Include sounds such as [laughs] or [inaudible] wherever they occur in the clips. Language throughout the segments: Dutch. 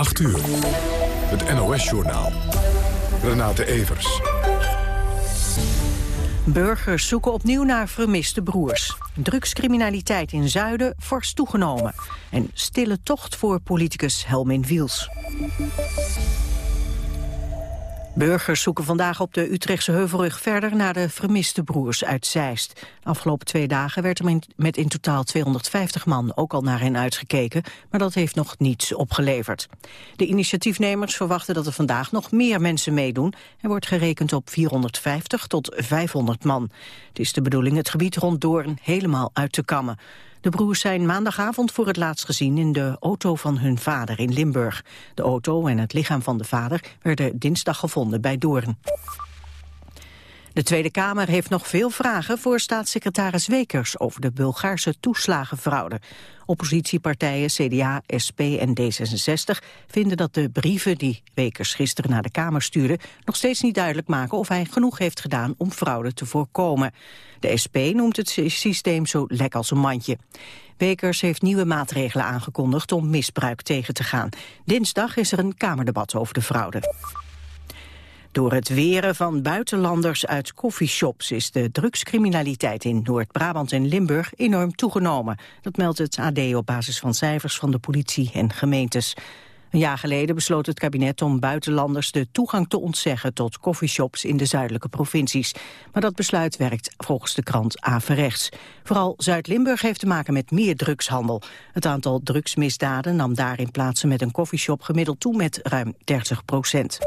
8 uur. Het NOS-journaal. Renate Evers. Burgers zoeken opnieuw naar vermiste broers. Drugscriminaliteit in Zuiden fors toegenomen. En stille tocht voor politicus Helmin Wiels. Burgers zoeken vandaag op de Utrechtse Heuvelrug verder naar de vermiste broers uit Zeist. Afgelopen twee dagen werd er met in totaal 250 man ook al naar hen uitgekeken, maar dat heeft nog niets opgeleverd. De initiatiefnemers verwachten dat er vandaag nog meer mensen meedoen. Er wordt gerekend op 450 tot 500 man. Het is de bedoeling het gebied rond Doorn helemaal uit te kammen. De broers zijn maandagavond voor het laatst gezien in de auto van hun vader in Limburg. De auto en het lichaam van de vader werden dinsdag gevonden bij Doorn. De Tweede Kamer heeft nog veel vragen voor staatssecretaris Wekers over de Bulgaarse toeslagenfraude. Oppositiepartijen CDA, SP en D66 vinden dat de brieven die Wekers gisteren naar de Kamer stuurde nog steeds niet duidelijk maken of hij genoeg heeft gedaan om fraude te voorkomen. De SP noemt het systeem zo lek als een mandje. Wekers heeft nieuwe maatregelen aangekondigd om misbruik tegen te gaan. Dinsdag is er een Kamerdebat over de fraude. Door het weren van buitenlanders uit coffeeshops is de drugscriminaliteit in Noord-Brabant en Limburg enorm toegenomen. Dat meldt het AD op basis van cijfers van de politie en gemeentes. Een jaar geleden besloot het kabinet om buitenlanders de toegang te ontzeggen tot coffeeshops in de zuidelijke provincies. Maar dat besluit werkt volgens de krant averechts. Vooral Zuid-Limburg heeft te maken met meer drugshandel. Het aantal drugsmisdaden nam daarin plaatsen met een coffeeshop gemiddeld toe met ruim 30 procent.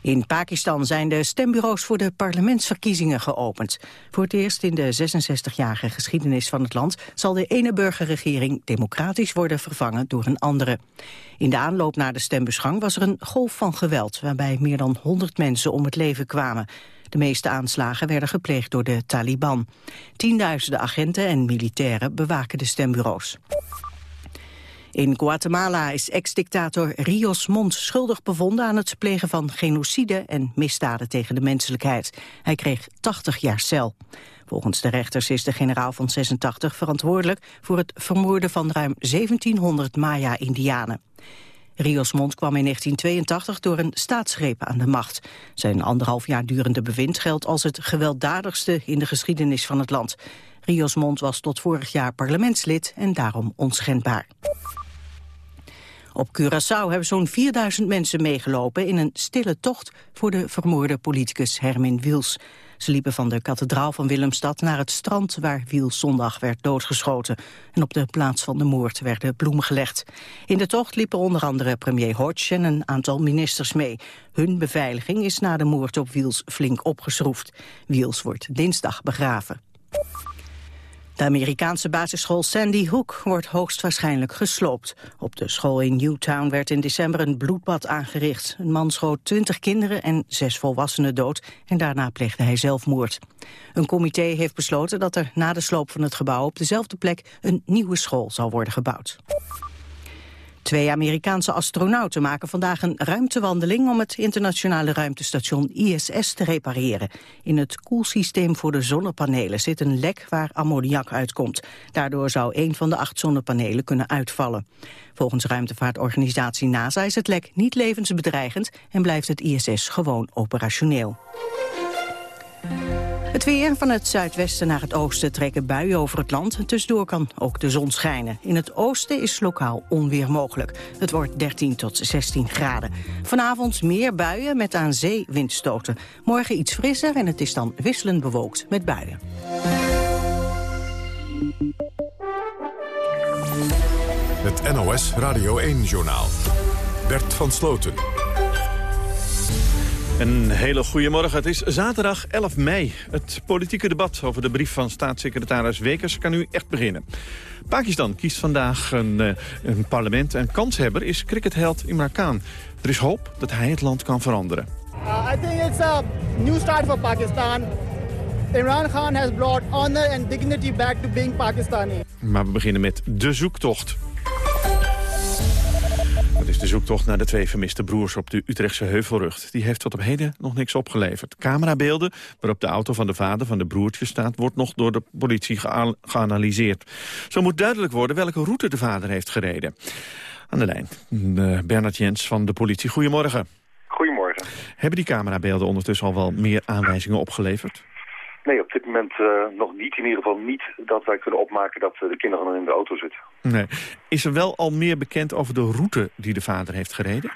In Pakistan zijn de stembureaus voor de parlementsverkiezingen geopend. Voor het eerst in de 66-jarige geschiedenis van het land... zal de ene burgerregering democratisch worden vervangen door een andere. In de aanloop naar de stembusgang was er een golf van geweld... waarbij meer dan 100 mensen om het leven kwamen. De meeste aanslagen werden gepleegd door de Taliban. Tienduizenden agenten en militairen bewaken de stembureaus. In Guatemala is ex-dictator Rios Montt schuldig bevonden aan het plegen van genocide en misdaden tegen de menselijkheid. Hij kreeg 80 jaar cel. Volgens de rechters is de generaal van 86 verantwoordelijk voor het vermoorden van ruim 1700 Maya-Indianen. Rios Montt kwam in 1982 door een staatsgreep aan de macht. Zijn anderhalf jaar durende bewind geldt als het gewelddadigste in de geschiedenis van het land. Rios Montt was tot vorig jaar parlementslid en daarom onschendbaar. Op Curaçao hebben zo'n 4000 mensen meegelopen in een stille tocht voor de vermoorde politicus Hermin Wiels. Ze liepen van de kathedraal van Willemstad naar het strand waar Wiels zondag werd doodgeschoten. En op de plaats van de moord werden bloemen gelegd. In de tocht liepen onder andere premier Hodge en een aantal ministers mee. Hun beveiliging is na de moord op Wiels flink opgeschroefd. Wiels wordt dinsdag begraven. De Amerikaanse basisschool Sandy Hook wordt hoogstwaarschijnlijk gesloopt. Op de school in Newtown werd in december een bloedbad aangericht. Een man schoot twintig kinderen en zes volwassenen dood en daarna pleegde hij zelfmoord. Een comité heeft besloten dat er na de sloop van het gebouw op dezelfde plek een nieuwe school zal worden gebouwd. Twee Amerikaanse astronauten maken vandaag een ruimtewandeling om het internationale ruimtestation ISS te repareren. In het koelsysteem voor de zonnepanelen zit een lek waar ammoniak uitkomt. Daardoor zou een van de acht zonnepanelen kunnen uitvallen. Volgens ruimtevaartorganisatie NASA is het lek niet levensbedreigend en blijft het ISS gewoon operationeel. Het weer van het zuidwesten naar het oosten trekken buien over het land. Tussendoor kan ook de zon schijnen. In het oosten is lokaal onweer mogelijk. Het wordt 13 tot 16 graden. Vanavond meer buien met aan zee windstoten. Morgen iets frisser en het is dan wisselend bewolkt met buien. Het NOS Radio 1-journaal. Bert van Sloten. Een hele goede morgen. Het is zaterdag 11 mei. Het politieke debat over de brief van staatssecretaris Wekers kan nu echt beginnen. Pakistan kiest vandaag een, eh, een parlement en kanshebber is cricketheld Imran Khan. Er is hoop dat hij het land kan veranderen. Uh, I think it's a new start for Pakistan. Imran Khan has brought honor and dignity back to being Pakistani. Maar we beginnen met de zoektocht. Het is de zoektocht naar de twee vermiste broers op de Utrechtse Heuvelrug. Die heeft tot op heden nog niks opgeleverd. Camerabeelden waarop de auto van de vader van de broertjes staat... wordt nog door de politie geanalyseerd. Zo moet duidelijk worden welke route de vader heeft gereden. Aan de lijn, uh, Bernard Jens van de politie. Goedemorgen. Goedemorgen. Hebben die camerabeelden ondertussen al wel meer aanwijzingen opgeleverd? Nee, op dit moment uh, nog niet. In ieder geval niet dat wij kunnen opmaken dat de kinderen nog in de auto zitten. Nee. Is er wel al meer bekend over de route die de vader heeft gereden?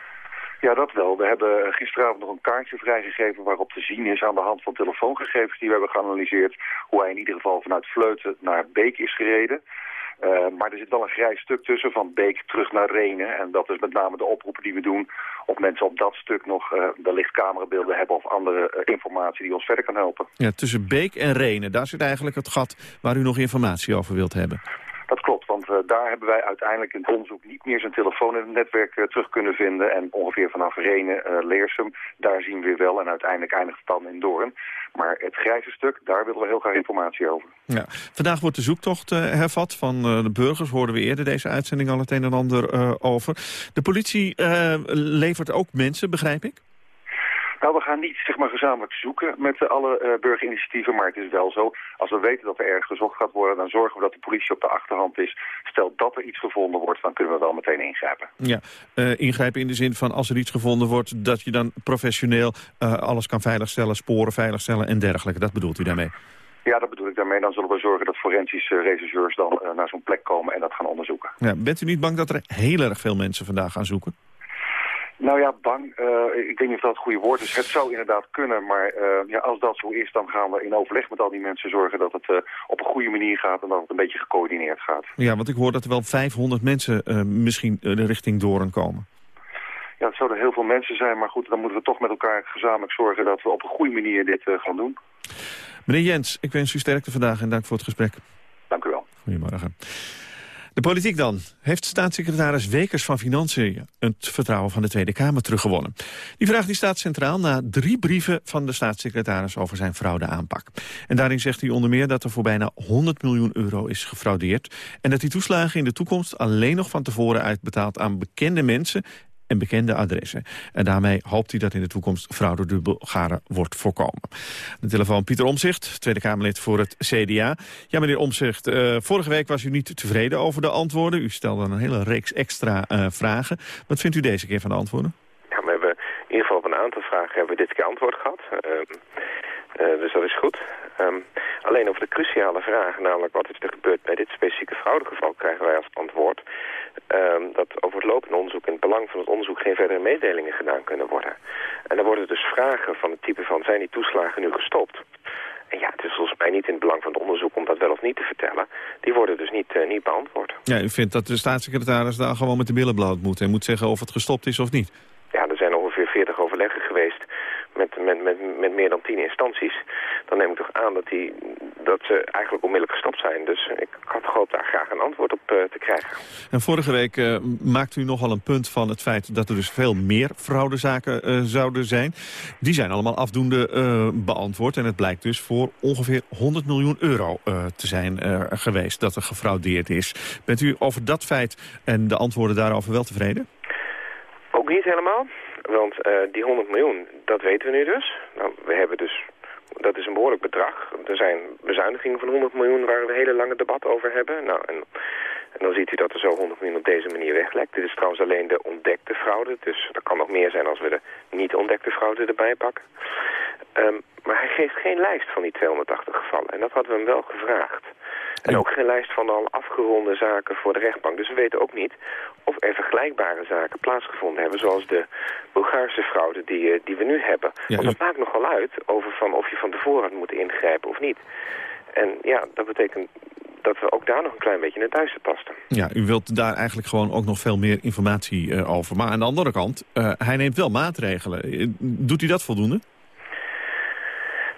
Ja, dat wel. We hebben gisteravond nog een kaartje vrijgegeven waarop te zien is aan de hand van telefoongegevens die we hebben geanalyseerd hoe hij in ieder geval vanuit Vleuten naar Beek is gereden. Uh, maar er zit wel een grijs stuk tussen van Beek terug naar Renen. En dat is met name de oproepen die we doen of mensen op dat stuk nog uh, wellicht camerabeelden hebben of andere uh, informatie die ons verder kan helpen. Ja, tussen Beek en Renen, daar zit eigenlijk het gat waar u nog informatie over wilt hebben. Want uh, daar hebben wij uiteindelijk in het onderzoek niet meer zijn telefoon in het netwerk uh, terug kunnen vinden. En ongeveer vanaf Renen, uh, Leersum, daar zien we wel. En uiteindelijk eindigt het dan in Doorn. Maar het grijze stuk, daar willen we heel graag informatie over. Ja. Vandaag wordt de zoektocht hervat van de burgers. Hoorden we eerder deze uitzending al het een en ander over. De politie levert ook mensen, begrijp ik? Nou, we gaan niet zeg maar, gezamenlijk zoeken met alle uh, burgerinitiatieven, maar het is wel zo. Als we weten dat er ergens gezocht gaat worden, dan zorgen we dat de politie op de achterhand is. Stel dat er iets gevonden wordt, dan kunnen we wel meteen ingrijpen. Ja, uh, ingrijpen in de zin van als er iets gevonden wordt, dat je dan professioneel uh, alles kan veiligstellen, sporen veiligstellen en dergelijke. Dat bedoelt u daarmee? Ja, dat bedoel ik daarmee. Dan zullen we zorgen dat forensische rechercheurs dan naar zo'n plek komen en dat gaan onderzoeken. Ja, bent u niet bang dat er heel erg veel mensen vandaag gaan zoeken? Nou ja, bang. Uh, ik weet niet of dat het goede woord is. Het zou inderdaad kunnen, maar uh, ja, als dat zo is... dan gaan we in overleg met al die mensen zorgen dat het uh, op een goede manier gaat... en dat het een beetje gecoördineerd gaat. Ja, want ik hoor dat er wel 500 mensen misschien de richting Doorn komen. Ja, het zouden heel veel mensen zijn, maar goed, dan moeten we toch met elkaar gezamenlijk zorgen... dat we op een goede manier dit gaan doen. Meneer Jens, ik wens u sterkte vandaag en dank voor het gesprek. Dank u wel. Goedemorgen. De politiek dan. Heeft staatssecretaris Wekers van Financiën het vertrouwen van de Tweede Kamer teruggewonnen? Die vraag die staat centraal na drie brieven van de staatssecretaris over zijn fraudeaanpak. En daarin zegt hij onder meer dat er voor bijna 100 miljoen euro is gefraudeerd. En dat die toeslagen in de toekomst alleen nog van tevoren uitbetaald aan bekende mensen en bekende adressen. En daarmee hoopt hij dat in de toekomst fraude de Bulgaren wordt voorkomen. De telefoon Pieter Omzicht, Tweede Kamerlid voor het CDA. Ja, meneer Omzicht, uh, vorige week was u niet tevreden over de antwoorden. U stelde een hele reeks extra uh, vragen. Wat vindt u deze keer van de antwoorden? Ja, we hebben in ieder geval op een aantal vragen hebben we dit keer antwoord gehad. Uh, uh, dus dat is goed. Um, alleen over de cruciale vraag, namelijk wat is er gebeurd bij dit specifieke fraudegeval, krijgen wij als antwoord um, dat over het lopende onderzoek in het belang van het onderzoek geen verdere mededelingen gedaan kunnen worden. En dan worden dus vragen van het type van zijn die toeslagen nu gestopt? En ja, het is volgens mij niet in het belang van het onderzoek om dat wel of niet te vertellen. Die worden dus niet, uh, niet beantwoord. Ja, u vindt dat de staatssecretaris daar gewoon met de billen bloot moet en moet zeggen of het gestopt is of niet? Ja, er zijn ongeveer 40 overleggen geweest met, met, met, met meer dan tien instanties, dan neem ik toch aan dat, die, dat ze eigenlijk onmiddellijk gestopt zijn. Dus ik had gehoopt daar graag een antwoord op uh, te krijgen. En vorige week uh, maakte u nogal een punt van het feit dat er dus veel meer fraudezaken uh, zouden zijn. Die zijn allemaal afdoende beantwoord en het blijkt dus voor ongeveer 100 miljoen euro te zijn geweest dat er gefraudeerd is. Bent u over dat feit en de antwoorden daarover wel tevreden? Ook niet helemaal. Want uh, die 100 miljoen, dat weten we nu dus. Nou, we hebben dus, dat is een behoorlijk bedrag. Er zijn bezuinigingen van 100 miljoen waar we een hele lange debat over hebben. Nou, en, en dan ziet u dat er zo 100 miljoen op deze manier weglekt. Dit is trouwens alleen de ontdekte fraude. Dus er kan nog meer zijn als we de niet ontdekte fraude erbij pakken. Um, maar hij geeft geen lijst van die 280 gevallen. En dat hadden we hem wel gevraagd. En ook geen lijst van al afgeronde zaken voor de rechtbank. Dus we weten ook niet of er vergelijkbare zaken plaatsgevonden hebben... zoals de Bulgaarse fraude die, die we nu hebben. Ja, Want dat u... maakt nogal uit over van of je van tevoren had moeten ingrijpen of niet. En ja, dat betekent dat we ook daar nog een klein beetje het duister pasten. Ja, u wilt daar eigenlijk gewoon ook nog veel meer informatie uh, over. Maar aan de andere kant, uh, hij neemt wel maatregelen. Doet hij dat voldoende?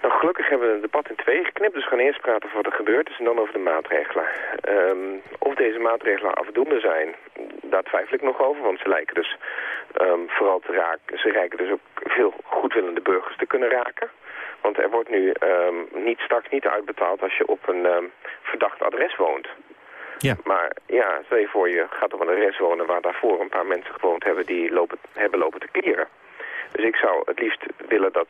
Nou, gelukkig hebben we het debat in twee geknipt. Dus we gaan eerst praten over wat er gebeurd is en dan over de maatregelen. Um, of deze maatregelen afdoende zijn, daar twijfel ik nog over. Want ze lijken dus um, vooral te raken. Ze lijken dus ook veel goedwillende burgers te kunnen raken. Want er wordt nu um, niet, straks niet uitbetaald als je op een verdacht adres woont. Ja. Maar ja, stel je voor je gaat op een adres wonen waar daarvoor een paar mensen gewoond hebben die lopen, hebben lopen te klieren. Dus ik zou het liefst willen dat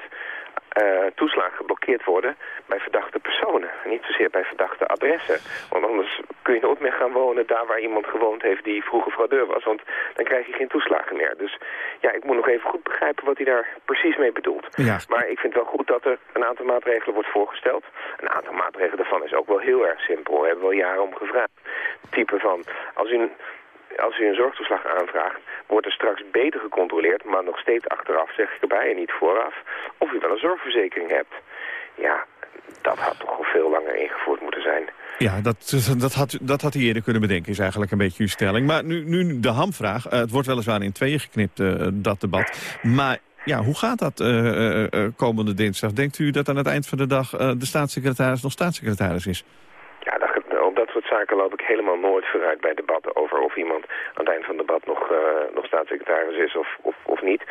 uh, toeslagen geblokkeerd worden bij verdachte personen. Niet zozeer bij verdachte adressen. Want anders kun je nooit meer gaan wonen daar waar iemand gewoond heeft die vroeger fraudeur was. Want dan krijg je geen toeslagen meer. Dus ja, ik moet nog even goed begrijpen wat hij daar precies mee bedoelt. Ja. Maar ik vind wel goed dat er een aantal maatregelen wordt voorgesteld. Een aantal maatregelen daarvan is ook wel heel erg simpel. We hebben wel jaren om gevraagd. Type van, als u als u een zorgtoeslag aanvraagt, wordt er straks beter gecontroleerd, maar nog steeds achteraf, zeg ik erbij, en niet vooraf, of u wel een zorgverzekering hebt. Ja, dat had toch al veel langer ingevoerd moeten zijn. Ja, dat, dat, had, dat had hij eerder kunnen bedenken, is eigenlijk een beetje uw stelling. Maar nu, nu de hamvraag. Uh, het wordt weliswaar in tweeën geknipt, uh, dat debat. Maar ja, hoe gaat dat uh, komende dinsdag? Denkt u dat aan het eind van de dag de staatssecretaris nog staatssecretaris is? Zaken loop ik helemaal nooit vooruit bij debatten over of iemand aan het eind van het debat nog, uh, nog staatssecretaris is of, of, of niet.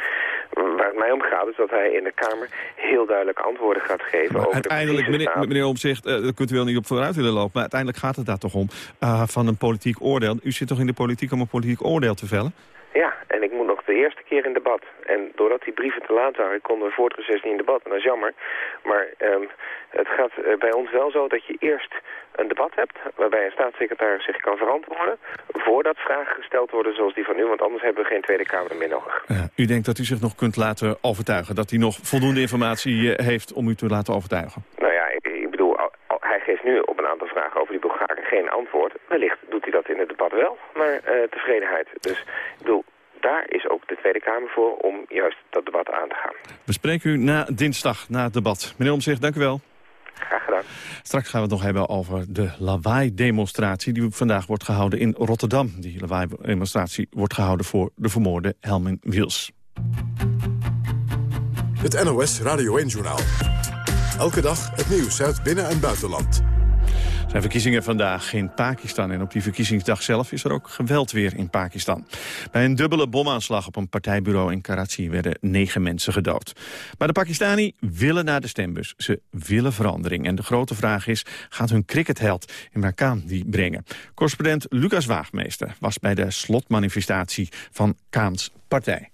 Waar het mij om gaat is dat hij in de Kamer heel duidelijk antwoorden gaat geven over uiteindelijk, de meneer, meneer Omzicht, uh, daar kunt u wel niet op vooruit willen lopen, maar uiteindelijk gaat het daar toch om uh, van een politiek oordeel. U zit toch in de politiek om een politiek oordeel te vellen? Ja, en ik moet nog de eerste keer in debat. En doordat die brieven te laat waren, konden we voor het reces niet in debat. En dat is jammer. Maar um, het gaat uh, bij ons wel zo dat je eerst een debat hebt... waarbij een staatssecretaris zich kan verantwoorden... voordat vragen gesteld worden zoals die van u. Want anders hebben we geen Tweede Kamer meer nodig. Uh, u denkt dat u zich nog kunt laten overtuigen? Dat hij nog voldoende informatie uh, heeft om u te laten overtuigen? Nou ja, ik, ik bedoel, hij geeft nu op een aantal vragen over die Bulgaren geen antwoord. Wellicht doet hij dat in het debat wel, naar tevredenheid. Dus ik bedoel, daar is ook de Tweede Kamer voor om juist dat debat aan te gaan. We spreken u na dinsdag, na het debat. Meneer Omzicht, dank u wel. Graag gedaan. Straks gaan we het nog hebben over de lawaai-demonstratie... die vandaag wordt gehouden in Rotterdam. Die lawaai-demonstratie wordt gehouden voor de vermoorde Helmin Wils. Het NOS Radio 1-journaal. Elke dag het nieuws uit binnen- en buitenland zijn verkiezingen vandaag in Pakistan. En op die verkiezingsdag zelf is er ook geweld weer in Pakistan. Bij een dubbele bomaanslag op een partijbureau in Karachi werden negen mensen gedood. Maar de Pakistani willen naar de stembus. Ze willen verandering. En de grote vraag is, gaat hun cricketheld in Kaan die brengen? Correspondent Lucas Waagmeester was bij de slotmanifestatie van Kaans partij.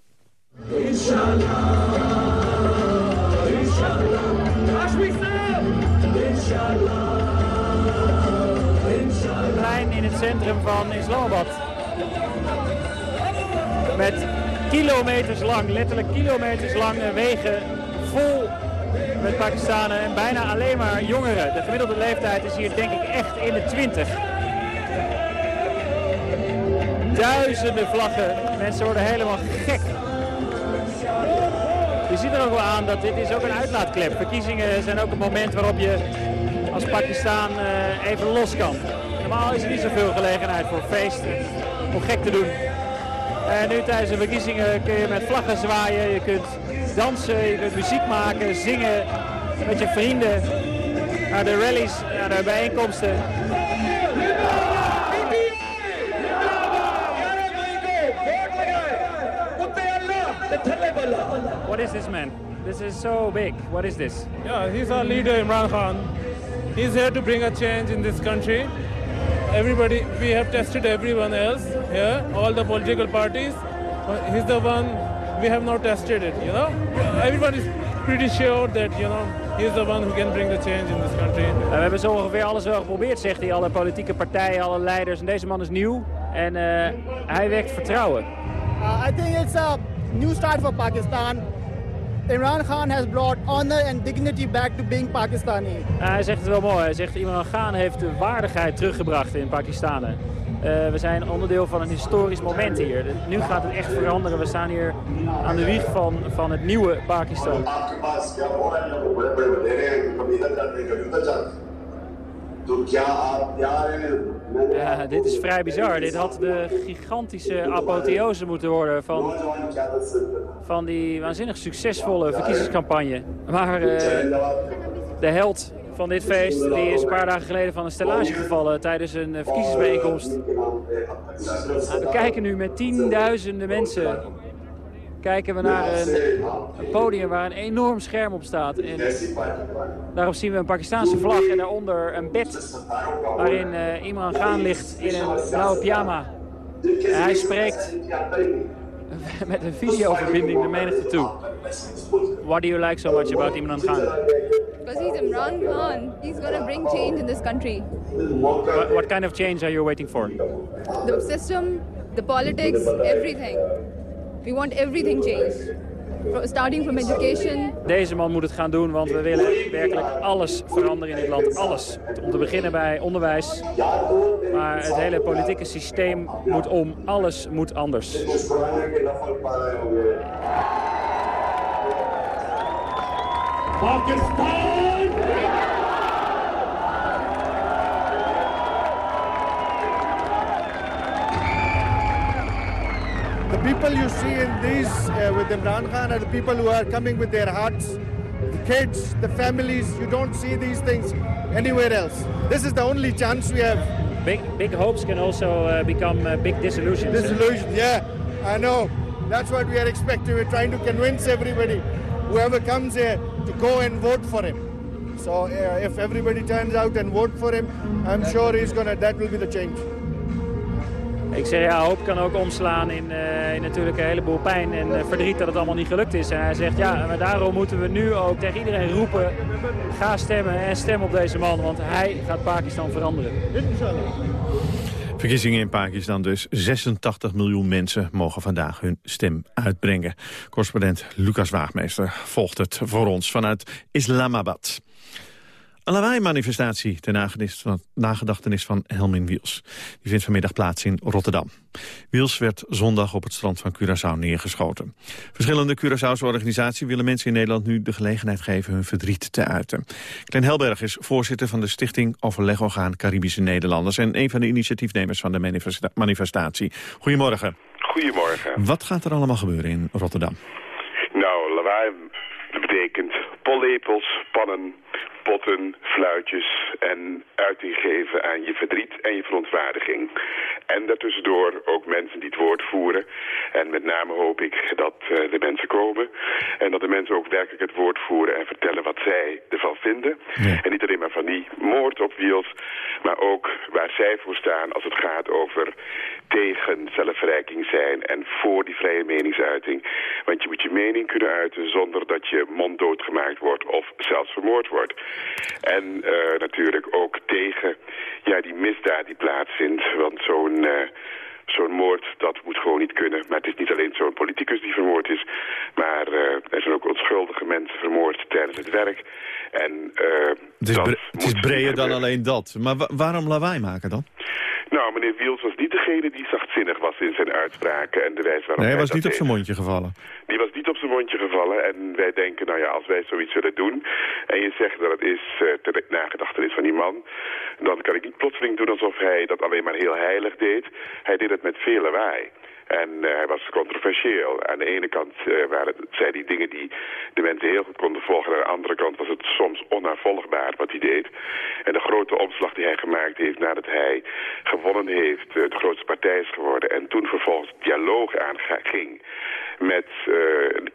Centrum van Islamabad. Met kilometers lang, letterlijk kilometers lange wegen vol met Pakistanen en bijna alleen maar jongeren. De gemiddelde leeftijd is hier denk ik echt in de 20. Duizenden vlaggen. Mensen worden helemaal gek. Je ziet er ook wel aan dat dit is ook een uitlaatklep. Verkiezingen zijn ook een moment waarop je als Pakistan eh, even los kan. Normaal is er niet zoveel gelegenheid voor feesten, om gek te doen. En nu tijdens de verkiezingen kun je met vlaggen zwaaien, je kunt dansen, je kunt muziek maken, zingen met je vrienden. Naar de rallies, naar de bijeenkomsten. What is this man? This is so big. What is this? Yeah, he's our leader, Imran Khan. He's here to bring a change in this country. Everybody, we have tested everyone else here, all the political parties. He's the one we have not tested it, you know. Everyone is pretty sure that, you know, he's the one who can bring the change in this country. we hebben zo ongeveer alles wel geprobeerd, zegt hij. Alle politieke partijen, alle leiders. En deze man is nieuw en uh, hij wekt vertrouwen. Uh, I think it's a new start for Pakistan. Imran Khan has brought honor and dignity back to being Pakistani. hij zegt het wel mooi. Hij zegt Imran Khan heeft de waardigheid teruggebracht in Pakistanen. Uh, we zijn onderdeel van een historisch moment hier. Nu gaat het echt veranderen. We staan hier aan de wieg van, van het nieuwe Pakistan. Ja, dit is vrij bizar. Dit had de gigantische apotheose moeten worden van, van die waanzinnig succesvolle verkiezingscampagne. Maar uh, de held van dit feest die is een paar dagen geleden van een stellage gevallen tijdens een uh, verkiezingsbijeenkomst. we kijken nu met tienduizenden mensen kijken we naar een, een, podium waar een enorm scherm op staat. En daarop zien we een Pakistaanse vlag en daaronder een bed waarin uh, Imran Khan ligt in een blauwe pyjama. En hij spreekt [laughs] met een videoverbinding de menigte toe. What do you like so much about Imran Khan? Because he's Imran Khan. He's going to bring change in this country. What, what kind of change are you waiting for? The system, the politics, everything. We want everything changed. Starting from education. Deze man moet het gaan doen, want we willen werkelijk alles veranderen in dit land. Alles. Om te beginnen bij onderwijs. Maar het hele politieke systeem moet om. Alles moet anders. Pakistan! The people you see in these uh, with Imran Khan are the people who are coming with their hearts, the kids, the families. You don't see these things anywhere else. This is the only chance we have. Big, big hopes can also uh, become uh, big disillusions. Disillusion, yeah, I know. That's what we are expecting. We're trying to convince everybody, whoever comes here, to go and vote for him. So uh, if everybody turns out and vote for him, I'm sure he's gonna. That will be the change. Ik zeg ja, hoop kan ook omslaan in, uh, in natuurlijk een heleboel pijn en uh, verdriet dat het allemaal niet gelukt is. En hij zegt ja, maar daarom moeten we nu ook tegen iedereen roepen, ga stemmen en stem op deze man, want hij gaat Pakistan veranderen. Verkiezingen in Pakistan dus. 86 miljoen mensen mogen vandaag hun stem uitbrengen. Correspondent Lucas Waagmeester volgt het voor ons vanuit Islamabad. Een lawaai-manifestatie ter nagedachtenis van Helmin Wiels. Die vindt vanmiddag plaats in Rotterdam. Wiels werd zondag op het strand van Curaçao neergeschoten. Verschillende Curaçaose organisaties willen mensen in Nederland nu de gelegenheid geven hun verdriet te uiten. Klein Helberg is voorzitter van de stichting Overlegorgaan Caribische Nederlanders en een van de initiatiefnemers van de manifestatie. Goedemorgen. Goedemorgen. Wat gaat er allemaal gebeuren in Rotterdam? Nou, lawaai betekent pollepels, pannen, potten, fluitjes en uiting geven aan je verdriet en je verontwaardiging. En daartussendoor ook mensen die het woord voeren. En met name hoop ik dat uh, de mensen komen en dat de mensen ook werkelijk het woord voeren en vertellen wat zij ervan vinden. Ja. En niet alleen maar van die moord op wiels, maar ook waar zij voor staan als het gaat over tegen zelfverrijking zijn en voor die vrije meningsuiting. Want je moet je mening kunnen uiten zonder dat je monddood gemaakt wordt of zelfs vermoord wordt. En uh, natuurlijk ook tegen ja, die misdaad die plaatsvindt. Want zo'n... Uh, zo'n moord, dat moet gewoon niet kunnen. Maar het is niet alleen zo'n politicus die vermoord is. Maar uh, er zijn ook onschuldige mensen vermoord tijdens het werk. En, uh, het is, het is breder dan alleen dat. Maar wa waarom lawaai maken dan? Nou, meneer Wiels was niet degene die zachtzinnig was in zijn uitspraken en de wijze waarop Nee, hij was niet op zijn mondje gevallen. Die was niet op zijn mondje gevallen en wij denken, nou ja, als wij zoiets willen doen en je zegt dat het is uh, ter nagedachtenis van die man, dan kan ik niet plotseling doen alsof hij dat alleen maar heel heilig deed. Hij deed het met veel lawaai. En uh, hij was controversieel. Aan de ene kant uh, waren, zei hij dingen die de mensen heel goed konden volgen. Aan de andere kant was het soms onnavolgbaar wat hij deed. En de grote omslag die hij gemaakt heeft nadat hij gewonnen heeft, uh, de grootste partij is geworden. En toen vervolgens dialoog aanging met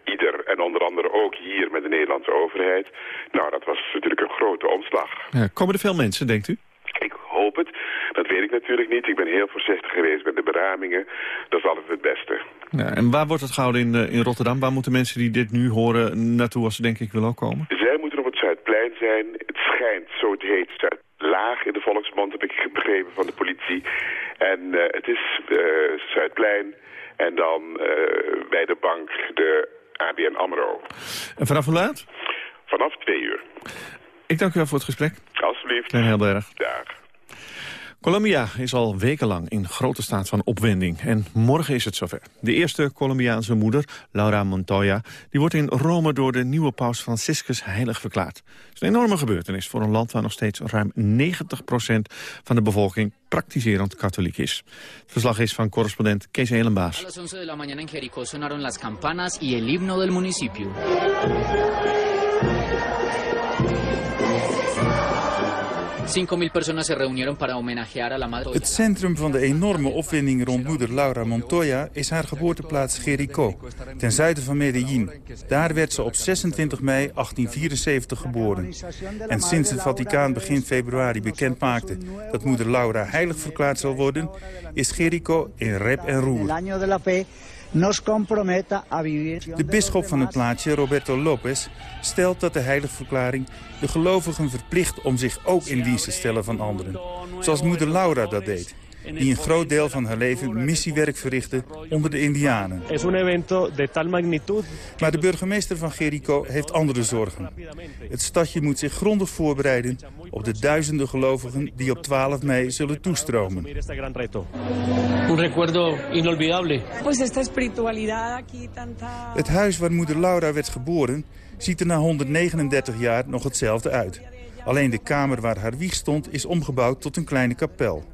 ieder en onder andere ook hier met de Nederlandse overheid. Nou, dat was natuurlijk een grote omslag. Ja, komen er veel mensen, denkt u? Ik hoop het. Dat weet ik natuurlijk niet. Ik ben heel voorzichtig geweest met de beramingen. Dat is altijd het beste. Ja, en waar wordt het gehouden in, uh, in Rotterdam? Waar moeten mensen die dit nu horen naartoe als ze denk ik willen ook komen? Zij moeten op het Zuidplein zijn. Het schijnt, zo het heet, Zuidlaag in de volksmond heb ik begrepen van de politie. En uh, het is uh, Zuidplein en dan bij de bank de ABN AMRO. En vanaf hoe laat? Vanaf twee uur. Ik dank u wel voor het gesprek. Alsjeblieft. En heel erg. Dag. Colombia is al wekenlang in grote staat van opwinding. En morgen is het zover. De eerste Colombiaanse moeder, Laura Montoya... die wordt in Rome door de nieuwe paus Franciscus heilig verklaard. Het is een enorme gebeurtenis voor een land... waar nog steeds ruim 90% van de bevolking praktiserend katholiek is. Het verslag is van correspondent Kees Helenbaas. A las 11 de la mañana en Jericó sonaron las campanas y el himno del municipio. Cinco mil personas se reunieron para homenajear a la madre. Het centrum van de enorme opwinding rond moeder Laura Montoya is haar geboorteplaats Jericho, ten zuiden van Medellin. Daar werd ze op 26 mei 1874 geboren. En sinds het Vaticaan begin februari bekend maakte dat moeder Laura heilig verklaard zal worden, is Jericho in rep en roer. De bisschop van het plaatsje, Roberto Lopez, stelt dat de heiligverklaring de gelovigen verplicht om zich ook in dienst te stellen van anderen. Zoals moeder Laura dat deed die een groot deel van haar leven missiewerk verrichtte onder de Indianen. Maar de burgemeester van Jericho heeft andere zorgen. Het stadje moet zich grondig voorbereiden op de duizenden gelovigen die op 12 mei zullen toestromen. Het huis waar moeder Laura werd geboren ziet er na 139 jaar nog hetzelfde uit. Alleen de kamer waar haar wieg stond is omgebouwd tot een kleine kapel.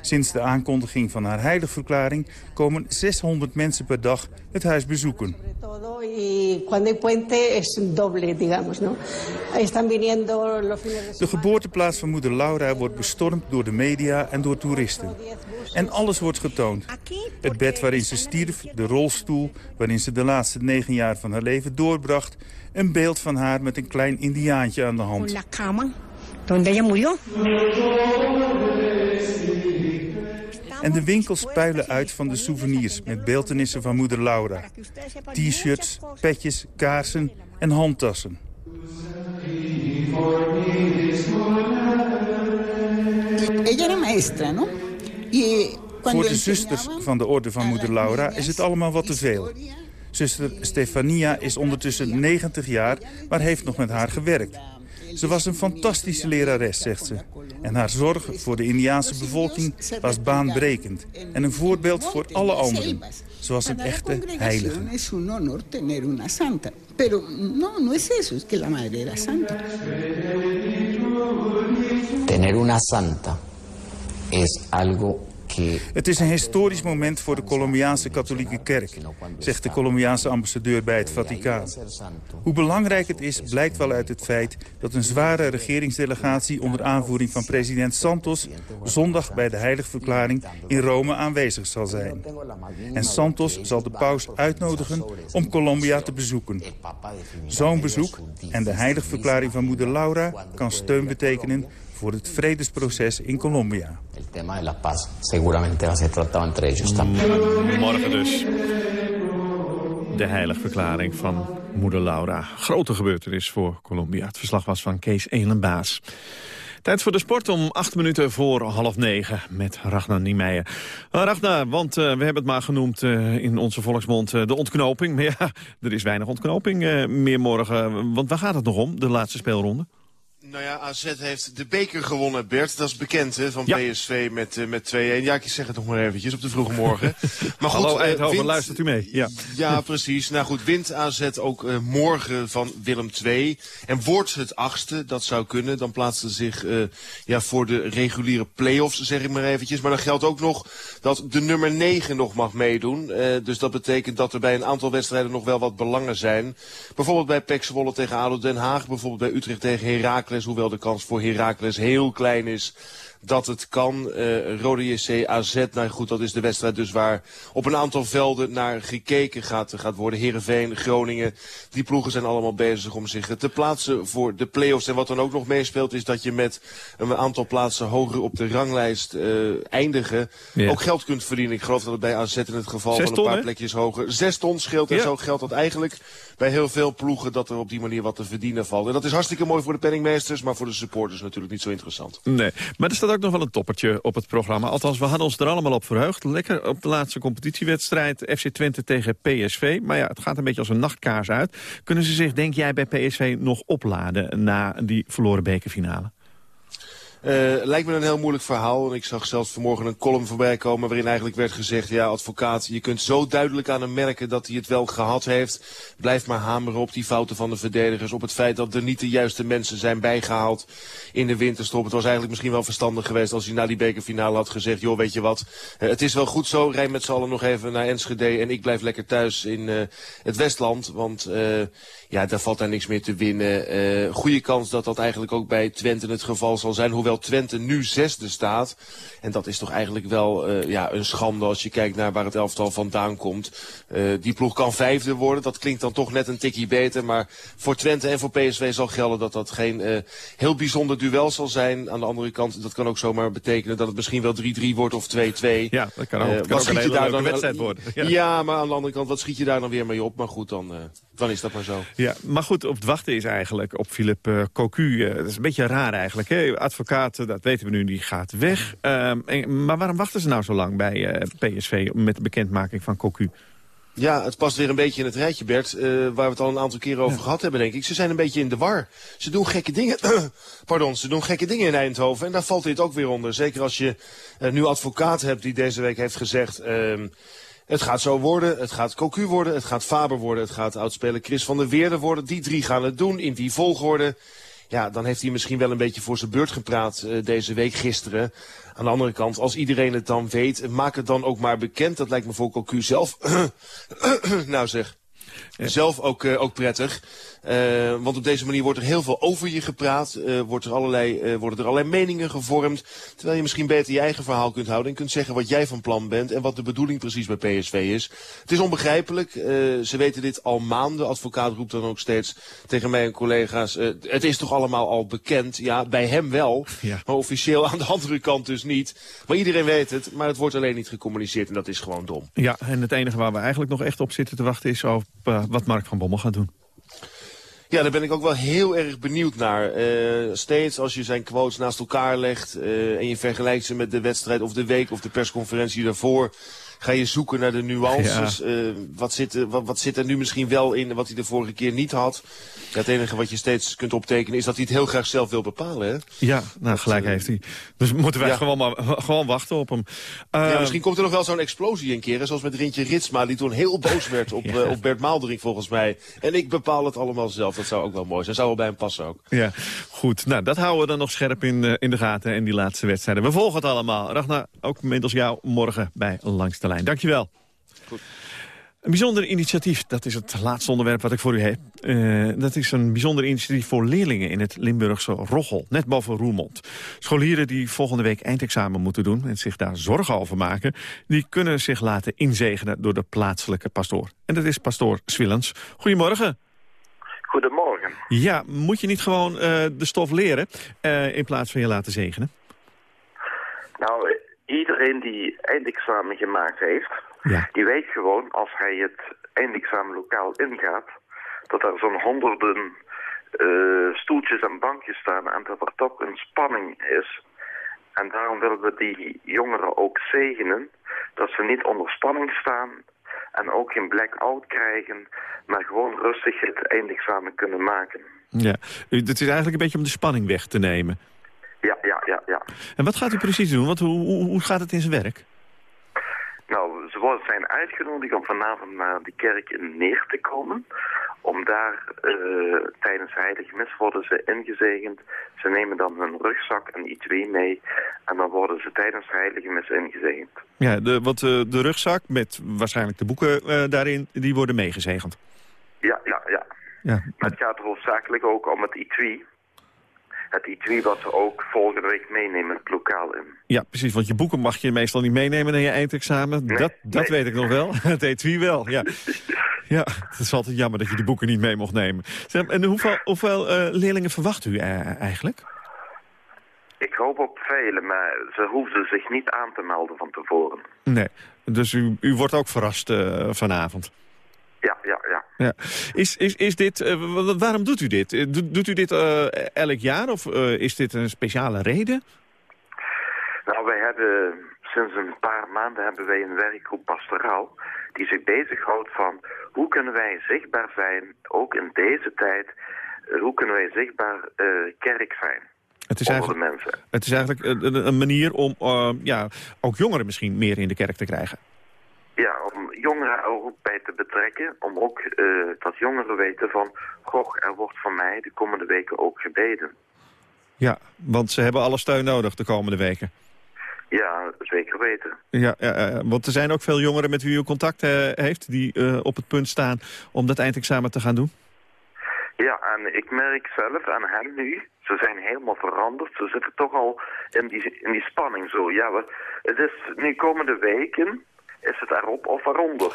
Sinds de aankondiging van haar heiligverklaring komen 600 mensen per dag het huis bezoeken. De geboorteplaats van moeder Laura wordt bestormd door de media en door toeristen. En alles wordt getoond. Het bed waarin ze stierf, de rolstoel waarin ze de laatste negen jaar van haar leven doorbracht... een beeld van haar met een klein indiaantje aan de hand. En de winkels puilen uit van de souvenirs met beeldenissen van moeder Laura. T-shirts, petjes, kaarsen en handtassen. Voor de zusters van de orde van moeder Laura is het allemaal wat te veel. Zuster Stefania is ondertussen 90 jaar, maar heeft nog met haar gewerkt. Ze was een fantastische lerares, zegt ze. En haar zorg voor de Indiaanse bevolking was baanbrekend. En een voorbeeld voor alle anderen. Ze was een echte heilige. Santa. Tener una santa es algo het is een historisch moment voor de Colombiaanse katholieke kerk, zegt de Colombiaanse ambassadeur bij het Vaticaan. Hoe belangrijk het is, blijkt wel uit het feit dat een zware regeringsdelegatie onder aanvoering van president Santos zondag bij de heiligverklaring in Rome aanwezig zal zijn. En Santos zal de paus uitnodigen om Colombia te bezoeken. Zo'n bezoek en de heiligverklaring van moeder Laura kan steun betekenen voor het vredesproces in Colombia. Het thema de la paz seguramente va a ser tratado entre ellos también. Morgen dus. De heiligverklaring van moeder Laura. Grote gebeurtenis voor Colombia. Het verslag was van Kees Elenbaas. Tijd voor de sport om acht minuten voor half negen met Ragnar Niemeyer. Uh, Ragnar, want uh, we hebben het maar genoemd uh, in onze volksmond de ontknoping. [laughs] Maar ja, er is weinig ontknoping meer morgen. Want waar gaat het nog om, de laatste speelronde? Nou ja, AZ heeft de beker gewonnen, Bert. Dat is bekend hè, van PSV met, uh, met 2-1. Ja, ik zeg het nog maar eventjes op de vroege morgen. [laughs] Maar goed, Hallo Eindhoven, wint... luistert u mee? Ja. [laughs] ja, precies. Nou goed, wint AZ ook uh, morgen van Willem II. En wordt het achtste, dat zou kunnen. Dan plaatst ze zich uh, ja, voor de reguliere play-offs, zeg ik maar eventjes. Maar dan geldt ook nog dat de nummer 9 nog mag meedoen. dus dat betekent dat er bij een aantal wedstrijden nog wel wat belangen zijn. Bijvoorbeeld bij PEC Zwolle tegen ADO Den Haag. Bijvoorbeeld bij Utrecht tegen Heracles hoewel de kans voor Heracles heel klein is dat het kan. Uh, Rode JC AZ, nou goed, dat is de wedstrijd dus waar op een aantal velden naar gekeken gaat, gaat worden. Heerenveen, Groningen, die ploegen zijn allemaal bezig om zich te plaatsen voor de play-offs. En wat dan ook nog meespeelt is dat je met een aantal plaatsen hoger op de ranglijst uh, eindigen ook geld kunt verdienen. Ik geloof dat het bij AZ in het geval van een paar plekjes hoger. Zes ton scheelt en zo geldt dat eigenlijk bij heel veel ploegen dat er op die manier wat te verdienen valt. En dat is hartstikke mooi voor de penningmeesters, maar voor de supporters natuurlijk niet zo interessant. Nee, maar er staat ook nog wel een toppertje op het programma. Althans, we hadden ons er allemaal op verheugd. Lekker op de laatste competitiewedstrijd FC Twente tegen PSV. Maar ja, het gaat een beetje als een nachtkaars uit. Kunnen ze zich, denk jij, bij PSV nog opladen na die verloren bekerfinale? Uh, lijkt me een heel moeilijk verhaal. Ik zag zelfs vanmorgen een column voorbij komen waarin eigenlijk werd gezegd... ja, advocaat, je kunt zo duidelijk aan hem merken dat hij het wel gehad heeft. Blijf maar hameren op die fouten van de verdedigers. Op het feit dat er niet de juiste mensen zijn bijgehaald in de winterstop. Het was eigenlijk misschien wel verstandig geweest als hij na die bekerfinale had gezegd... joh, weet je wat, uh, het is wel goed zo. Rij met z'n allen nog even naar Enschede en ik blijf lekker thuis in uh, het Westland. Want ja, daar valt daar niks meer te winnen. goede kans dat dat eigenlijk ook bij Twente het geval zal zijn. Hoewel Twente nu zesde staat. En dat is toch eigenlijk wel uh, ja, een schande als je kijkt naar waar het elftal vandaan komt. Uh, die ploeg kan vijfde worden. Dat klinkt dan toch net een tikkie beter. Maar voor Twente en voor PSV zal gelden dat dat geen heel bijzonder duel zal zijn. Aan de andere kant, dat kan ook zomaar betekenen dat het misschien wel 3-3 wordt of 2-2. Ja, dat kan ook, uh, kan ook een hele daar dan, wedstrijd worden. Ja. ja. maar aan de andere kant, wat schiet je daar dan weer mee op? Maar goed, dan, dan is dat maar zo. Ja, maar goed, op het wachten is eigenlijk op Philippe uh, Cocu. dat is een beetje raar eigenlijk. Hè? Advocaat, dat weten we nu, die gaat weg. Ehm, en, maar waarom wachten ze nou zo lang bij PSV met de bekendmaking van Cocu? Ja, het past weer een beetje in het rijtje, Bert, uh, waar we het al een aantal keren over ja. gehad hebben, denk ik. Ze zijn een beetje in de war. Ze doen gekke dingen, [clears throat] pardon, ze doen gekke dingen in Eindhoven. En daar valt dit ook weer onder. Zeker als je uh, nu advocaat hebt die deze week heeft gezegd... Uh, het gaat zo worden, het gaat Cocu worden, het gaat Faber worden... het gaat oudspeler Chris van der Weerde worden. Die drie gaan het doen in die volgorde. Ja, dan heeft hij misschien wel een beetje voor zijn beurt gepraat uh, deze week gisteren. Aan de andere kant, als iedereen het dan weet, maak het dan ook maar bekend. Dat lijkt me voor Cocu zelf, [coughs] nou zeg, zelf ook, uh, ook prettig. Uh, want op deze manier wordt er heel veel over je gepraat. Uh, wordt er allerlei, uh, worden er allerlei meningen gevormd. Terwijl je misschien beter je eigen verhaal kunt houden. En kunt zeggen wat jij van plan bent. En wat de bedoeling precies bij PSV is. Het is onbegrijpelijk. ze weten dit al maanden. De advocaat roept dan ook steeds tegen mij en collega's. het is toch allemaal al bekend. Ja, bij hem wel. Ja. Maar officieel aan de andere kant dus niet. Maar iedereen weet het. Maar het wordt alleen niet gecommuniceerd. En dat is gewoon dom. Ja, en het enige waar we eigenlijk nog echt op zitten te wachten is op wat Mark van Bommel gaat doen. Ja, daar ben ik ook wel heel erg benieuwd naar. Uh, steeds als je zijn quotes naast elkaar legt uh, en je vergelijkt ze met de wedstrijd of de week of de persconferentie daarvoor ga je zoeken naar de nuances. Ja. Uh, wat, zit, er, wat, wat, zit er nu misschien wel in wat hij de vorige keer niet had? Ja, het enige wat je steeds kunt optekenen is dat hij het heel graag zelf wil bepalen. Hè? Ja, nou gelijk uh, heeft hij. Dus moeten wij ja. gewoon, maar, gewoon wachten op hem. Uh, ja, misschien komt er nog wel zo'n explosie een keer. Hè? Zoals met Rintje Ritsma, die toen heel boos werd op, [laughs] ja. op Bert Maaldering volgens mij. En ik bepaal het allemaal zelf. Dat zou ook wel mooi zijn. Zou wel bij hem passen ook. Ja, goed. Nou, dat houden we dan nog scherp in, in de gaten in die laatste wedstrijden. We volgen het allemaal. Ragnar, ook middels jou morgen bij Langs de Lijn. Dankjewel. Goed. Een bijzonder initiatief, dat is het laatste onderwerp wat ik voor u heb. Uh, dat is een bijzonder initiatief voor leerlingen in het Limburgse Rochel, net boven Roermond. Scholieren die volgende week eindexamen moeten doen en zich daar zorgen over maken... die kunnen zich laten inzegenen door de plaatselijke pastoor. En dat is pastoor Swillens. Goedemorgen. Goedemorgen. Ja, moet je niet gewoon uh, de stof leren uh, in plaats van je laten zegenen? Nou, iedereen die eindexamen gemaakt heeft... Ja. die weet gewoon, als hij het eindexamen lokaal ingaat... dat er zo'n honderden uh, stoeltjes en bankjes staan... en dat er toch een spanning is. En daarom willen we die jongeren ook zegenen... dat ze niet onder spanning staan... en ook geen black-out krijgen... maar gewoon rustig het eindexamen kunnen maken. Ja, het is eigenlijk een beetje om de spanning weg te nemen. Ja, ja, ja, ja. En wat gaat u precies doen? Want hoe, hoe, hoe gaat het in zijn werk? Nou, ze worden, zijn uitgenodigd om vanavond naar de kerk in Neer te komen. Om daar uh, tijdens de heilige mis worden ze ingezegend. Ze nemen dan hun rugzak en I2 mee. En dan worden ze tijdens de heilige mis ingezegend. Ja, de, wat, uh, de rugzak met waarschijnlijk de boeken uh, daarin, die worden meegezegend. Ja, ja, ja. ja. Maar het gaat hoofdzakelijk ook om het I2 het I2 wat ze ook volgende week meenemen het lokaal in. Ja, precies, want je boeken mag je meestal niet meenemen naar je eindexamen. Nee, dat dat nee. weet ik nog wel. [laughs] het E2 wel, ja. [laughs] Ja, het is altijd jammer dat je die boeken niet mee mocht nemen. En hoeveel, hoeveel uh, leerlingen verwacht u uh, eigenlijk? Ik hoop op vele, maar ze hoefden zich niet aan te melden van tevoren. Nee, dus u, u wordt ook verrast uh, vanavond? Ja, ja, ja. ja. Is, is, is dit, uh, waarom doet u dit? Doet, doet u dit uh, elk jaar of uh, is dit een speciale reden? Nou, wij hebben sinds een paar maanden hebben wij een werkgroep pastoraal die zich bezighoudt van hoe kunnen wij zichtbaar zijn, ook in deze tijd, hoe kunnen wij zichtbaar kerk zijn. Het is, eigenlijk, het is eigenlijk een, een manier om ja, ook jongeren misschien meer in de kerk te krijgen. Jongeren er ook bij te betrekken. Om ook uh, dat jongeren weten van... Goh, er wordt van mij de komende weken ook gebeden. Ja, want ze hebben alle steun nodig de komende weken. Ja, zeker weten. Ja, ja, want er zijn ook veel jongeren met wie u contact uh, heeft... die uh, op het punt staan om dat eindexamen te gaan doen? Ja, en ik merk zelf aan hen nu, Ze zijn helemaal veranderd. Ze zitten toch al in die, in die spanning zo. Ja, we, het is nu komende weken is het erop of eronder.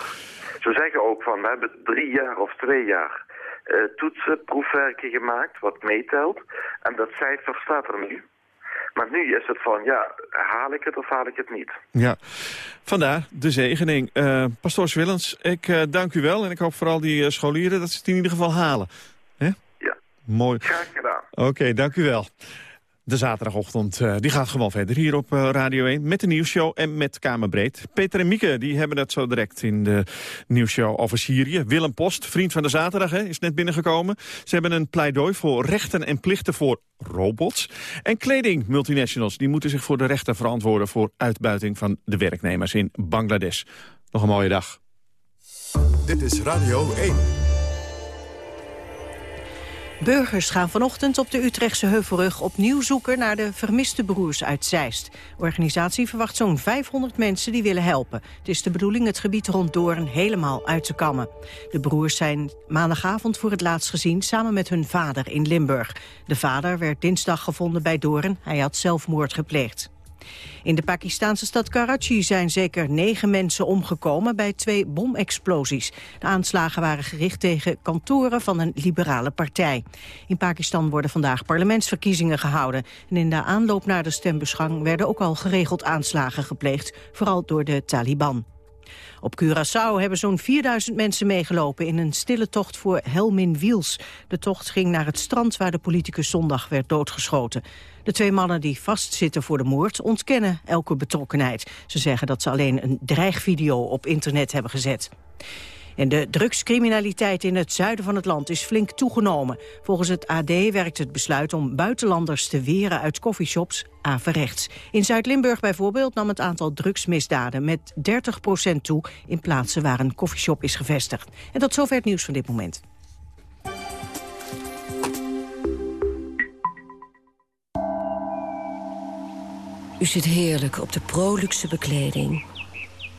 Ze zeggen ook van, we hebben drie jaar of twee jaar uh, toetsen, proefwerken gemaakt, wat meetelt. En dat cijfer staat er nu. Maar nu is het van, ja, haal ik het of haal ik het niet? Ja, vandaar de zegening. Uh, Pastoor Willens, ik uh, dank u wel en ik hoop vooral die uh, scholieren dat ze het in ieder geval halen. Hè? Ja. Mooi. Graag gedaan. Oké, okay, dank u wel. De zaterdagochtend uh, die gaat gewoon verder hier op uh, Radio 1 met de nieuwsshow en met Kamerbreed. Peter en Mieke die hebben het zo direct in de nieuwsshow over Syrië. Willem Post, vriend van de zaterdag, hè, is net binnengekomen. Ze hebben een pleidooi voor rechten en plichten voor robots. En kleding multinationals die moeten zich voor de rechten verantwoorden... voor uitbuiting van de werknemers in Bangladesh. Nog een mooie dag. Dit is Radio 1. Burgers gaan vanochtend op de Utrechtse Heuvelrug opnieuw zoeken naar de vermiste broers uit Zeist. De organisatie verwacht zo'n 500 mensen die willen helpen. Het is de bedoeling het gebied rond Doorn helemaal uit te kammen. De broers zijn maandagavond voor het laatst gezien samen met hun vader in Limburg. De vader werd dinsdag gevonden bij Doorn. Hij had zelfmoord gepleegd. In de Pakistanse stad Karachi zijn zeker negen mensen omgekomen bij twee bomexplosies. De aanslagen waren gericht tegen kantoren van een liberale partij. In Pakistan worden vandaag parlementsverkiezingen gehouden. En in de aanloop naar de stembusgang werden ook al geregeld aanslagen gepleegd, vooral door de Taliban. Op Curaçao hebben zo'n 4000 mensen meegelopen in een stille tocht voor Helmin Wiels. De tocht ging naar het strand waar de politicus zondag werd doodgeschoten. De twee mannen die vastzitten voor de moord ontkennen elke betrokkenheid. Ze zeggen dat ze alleen een dreigvideo op internet hebben gezet. En de drugscriminaliteit in het zuiden van het land is flink toegenomen. Volgens het AD werkt het besluit om buitenlanders te weren uit coffeeshops averechts. In Zuid-Limburg bijvoorbeeld nam het aantal drugsmisdaden met 30% toe... in plaatsen waar een coffeeshop is gevestigd. En tot zover het nieuws van dit moment. U zit heerlijk op de Proluxe bekleding.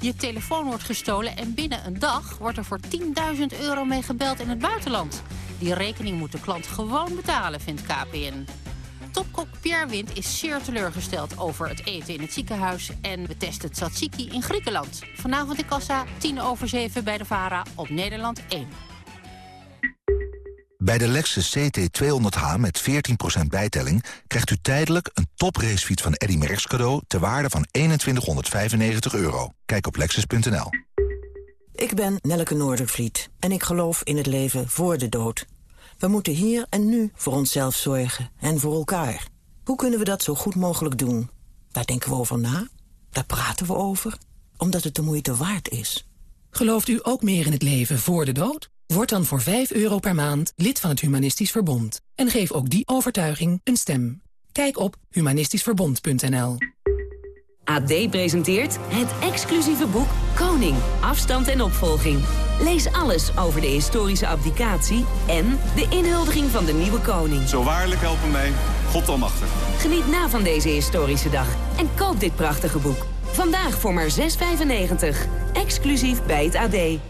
Je telefoon wordt gestolen en binnen een dag wordt er voor 10.000 euro mee gebeld in het buitenland. Die rekening moet de klant gewoon betalen, vindt KPN. Topkok Pierre Wind is zeer teleurgesteld over het eten in het ziekenhuis... en we testen tzatziki in Griekenland. Vanavond in Kassa, 10 over 7 bij de VARA op Nederland 1. Bij de Lexus CT200H met 14% bijtelling krijgt u tijdelijk een topracefiets van Eddy Merckx cadeau ter waarde van 2195 euro. Kijk op lexus.nl. Ik ben Nelleke Noordervliet en ik geloof in het leven voor de dood. We moeten hier en nu voor onszelf zorgen en voor elkaar. Hoe kunnen we dat zo goed mogelijk doen? Daar denken we over na, daar praten we over, omdat het de moeite waard is. Gelooft u ook meer in het leven voor de dood? Word dan voor 5 euro per maand lid van het Humanistisch Verbond. En geef ook die overtuiging een stem. Kijk op humanistischverbond.nl AD presenteert het exclusieve boek Koning, afstand en opvolging. Lees alles over de historische abdicatie en de inhuldiging van de nieuwe koning. Zo waarlijk helpen mij, God almachtig. Geniet na van deze historische dag en koop dit prachtige boek. Vandaag voor maar 6,95. Exclusief bij het AD.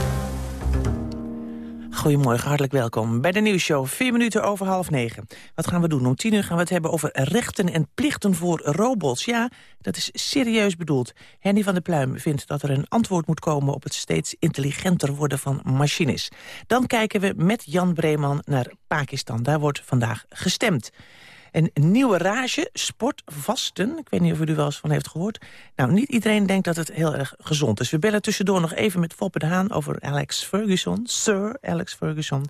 Goedemorgen, hartelijk welkom bij de nieuwsshow. Vier minuten over half negen. Wat gaan we doen? Om tien uur gaan we het hebben over rechten en plichten voor robots. Ja, dat is serieus bedoeld. Henny van der Pluim vindt dat er een antwoord moet komen... op het steeds intelligenter worden van machines. Dan kijken we met Jan Breeman naar Pakistan. Daar wordt vandaag gestemd. Een nieuwe rage, sportvasten. Ik weet niet of u er wel eens van heeft gehoord. Nou, niet iedereen denkt dat het heel erg gezond is. We bellen tussendoor nog even met Foppe de Haan over Alex Ferguson. Sir Alex Ferguson.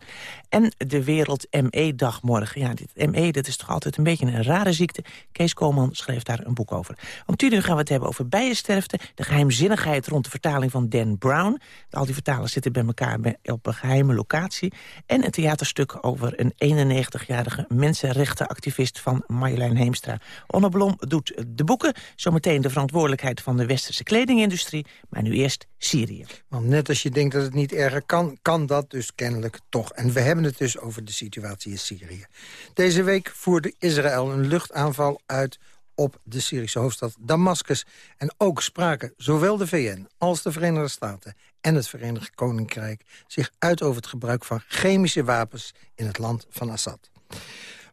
En de Wereld ME-dag morgen. Ja, dit ME, dat is toch altijd een beetje een rare ziekte. Kees Koolman schreef daar een boek over. Om tien uur gaan we het hebben over bijensterfte. De geheimzinnigheid rond de vertaling van Dan Brown. Al die vertalers zitten bij elkaar op een geheime locatie. En een theaterstuk over een 91-jarige mensenrechtenactivist van Marjolein Heemstra. Onno Blom doet de boeken. Zometeen de verantwoordelijkheid van de westerse kledingindustrie. Maar nu eerst Syrië. Want net als je denkt dat het niet erger kan, kan dat dus kennelijk toch. En we hebben het dus over de situatie in Syrië. Deze week voerde Israël een luchtaanval uit op de Syrische hoofdstad Damascus. En ook spraken zowel de VN als de Verenigde Staten en het Verenigd Koninkrijk... zich uit over het gebruik van chemische wapens in het land van Assad.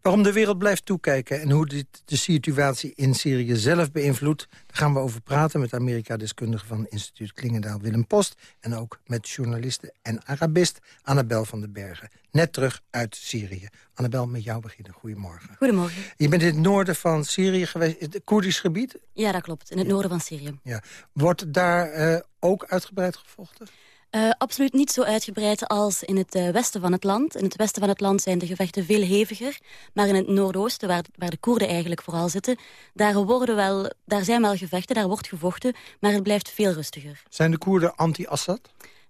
Waarom de wereld blijft toekijken en hoe dit de situatie in Syrië zelf beïnvloedt... daar gaan we over praten met Amerika-deskundige van instituut Klingendaal Willem Post... en ook met journaliste en Arabist Annabel van den Bergen. Net terug uit Syrië. Annabel, met jou beginnen. Goedemorgen. Goedemorgen. Je bent in het noorden van Syrië geweest, het Koerdisch gebied? Ja, dat klopt. In het noorden van Syrië. Ja. Wordt daar uh, ook uitgebreid gevochten? Uh, absoluut niet zo uitgebreid als in het uh, westen van het land. In het westen van het land zijn de gevechten veel heviger. Maar in het noordoosten, waar, waar de Koerden eigenlijk vooral zitten... Daar, worden wel, daar zijn wel gevechten, daar wordt gevochten... maar het blijft veel rustiger. Zijn de Koerden anti-Assad?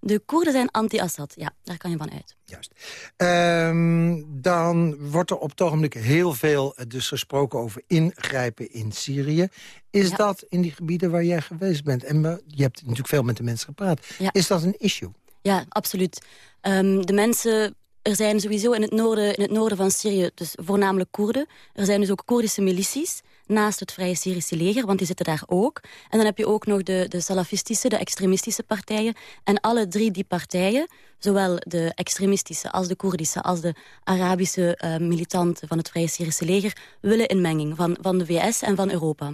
De Koerden zijn anti-Assad, ja, daar kan je van uit. Juist. Um, dan wordt er op het ogenblik heel veel eh, dus gesproken over ingrijpen in Syrië. Is dat in die gebieden waar jij geweest bent? En je hebt natuurlijk veel met de mensen gepraat. Ja. Is dat een issue? Ja, absoluut. Um, de mensen er zijn sowieso in het, noorden, in het noorden van Syrië dus voornamelijk Koerden. Er zijn dus ook Koerdische milities naast het Vrije Syrische leger, want die zitten daar ook. En dan heb je ook nog de, de salafistische, de extremistische partijen. En alle drie die partijen, zowel de extremistische als de Koerdische... als de Arabische uh, militanten van het Vrije Syrische leger... willen inmenging van, van de VS en van Europa.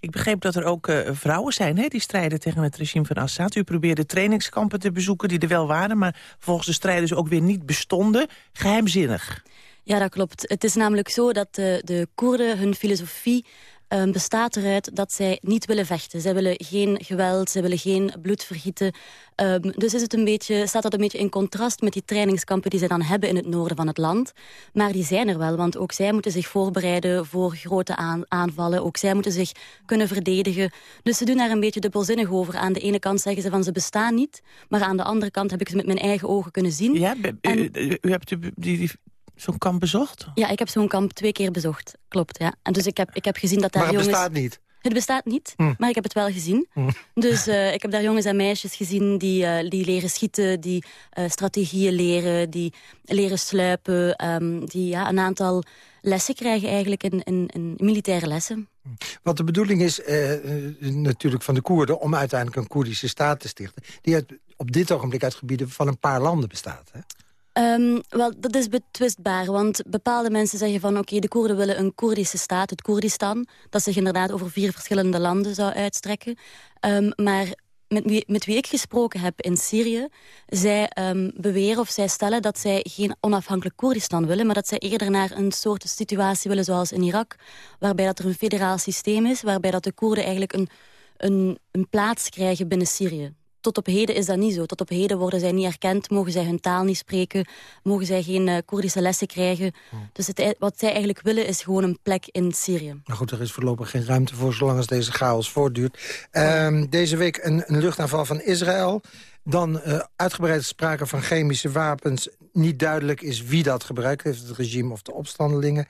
Ik begreep dat er ook uh, vrouwen zijn hè, die strijden tegen het regime van Assad. U probeerde trainingskampen te bezoeken die er wel waren... maar volgens de strijders ook weer niet bestonden. Geheimzinnig. Ja, dat klopt. Het is namelijk zo dat de, de Koerden hun filosofie um, bestaat eruit dat zij niet willen vechten. Zij willen geen geweld, zij willen geen bloed vergieten. Um, dus is het een beetje, staat dat een beetje in contrast met die trainingskampen die zij dan hebben in het noorden van het land. Maar die zijn er wel, want ook zij moeten zich voorbereiden voor grote aan, aanvallen. Ook zij moeten zich kunnen verdedigen. Dus ze doen daar een beetje dubbelzinnig over. Aan de ene kant zeggen ze van ze bestaan niet, maar aan de andere kant heb ik ze met mijn eigen ogen kunnen zien. Ja, u, u, hebt die, die zo'n kamp bezocht? Ja, ik heb zo'n kamp twee keer bezocht. Klopt, ja. En dus ik heb, ik heb gezien dat daar maar het jongens... bestaat niet? Het bestaat niet, hm. maar ik heb het wel gezien. Hm. Dus uh, ik heb daar jongens en meisjes gezien die, uh, die leren schieten, die uh, strategieën leren, die leren sluipen, um, die ja, een aantal lessen krijgen eigenlijk in, in, in militaire lessen. Wat de bedoeling is natuurlijk van de Koerden om uiteindelijk een Koerdische staat te stichten, die uit, op dit ogenblik uit gebieden van een paar landen bestaat. Hè? Um, wel, dat is betwistbaar, want bepaalde mensen zeggen van... oké, de Koerden willen een Koerdische staat, het Koerdistan... dat zich inderdaad over vier verschillende landen zou uitstrekken. Um, maar met wie, met wie ik gesproken heb in Syrië... zij um, beweren of zij stellen dat zij geen onafhankelijk Koerdistan willen... maar dat zij eerder naar een soort situatie willen zoals in Irak... waarbij dat er een federaal systeem is... waarbij dat de Koerden eigenlijk een, een, een plaats krijgen binnen Syrië. Tot op heden is dat niet zo. Tot op heden worden zij niet erkend, mogen zij hun taal niet spreken... mogen zij geen uh, Koerdische lessen krijgen. Hmm. Dus het, wat zij eigenlijk willen is gewoon een plek in Syrië. Maar goed, er is voorlopig geen ruimte voor zolang als deze chaos voortduurt. Uh, deze week een, een luchtaanval van Israël. Dan uh, uitgebreid sprake van chemische wapens. Niet duidelijk is wie dat gebruikt heeft, het regime of de opstandelingen.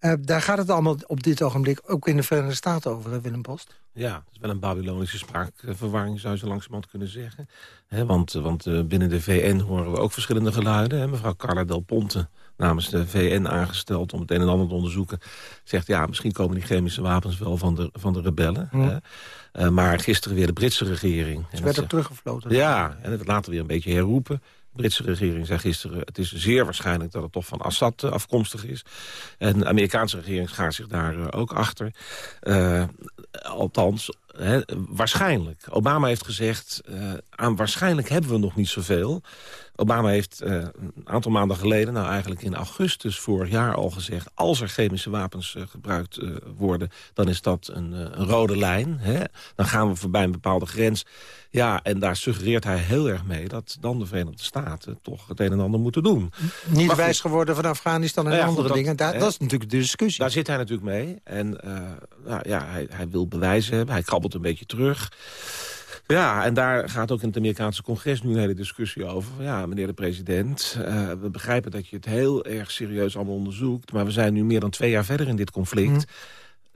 Uh, daar gaat het allemaal op dit ogenblik ook in de Verenigde Staten over, Willem Post. Ja, het is wel een Babylonische spraakverwarring, zou je zo langzamerhand kunnen zeggen. want want uh, binnen de VN horen we ook verschillende geluiden. mevrouw Carla Del Ponte, namens de VN aangesteld om het een en ander te onderzoeken... zegt, ja, misschien komen die chemische wapens wel van de, van de rebellen. Ja. Uh, maar gisteren weer de Britse regering. Ze werd ook teruggefloten. Ja, en het later weer een beetje herroepen. De Britse regering zei gisteren... het is zeer waarschijnlijk dat het toch van Assad uh, afkomstig is. En de Amerikaanse regering schaart zich daar uh, ook achter. Uh, althans, hè, waarschijnlijk. Obama heeft gezegd... aan waarschijnlijk hebben we nog niet zoveel Obama heeft uh, een aantal maanden geleden, nou eigenlijk in augustus vorig jaar al gezegd... als er chemische wapens uh, gebruikt uh, worden, dan is dat een, een rode lijn. Hè? Dan gaan we voorbij een bepaalde grens. Ja, en daar suggereert hij heel erg mee dat dan de Verenigde Staten toch het een en ander moeten doen. Niet maar wijs geworden van Afghanistan en nou ja, andere goed, dingen. Daar, dat is natuurlijk de discussie. Daar zit hij natuurlijk mee. En nou, ja, hij, hij wil bewijzen hebben. Hij krabbelt een beetje terug. Ja, en daar gaat ook in het Amerikaanse congres nu een hele discussie over. Ja, meneer de president, uh, we begrijpen dat je het heel erg serieus allemaal onderzoekt... maar we zijn nu meer dan twee jaar verder in dit conflict... Mm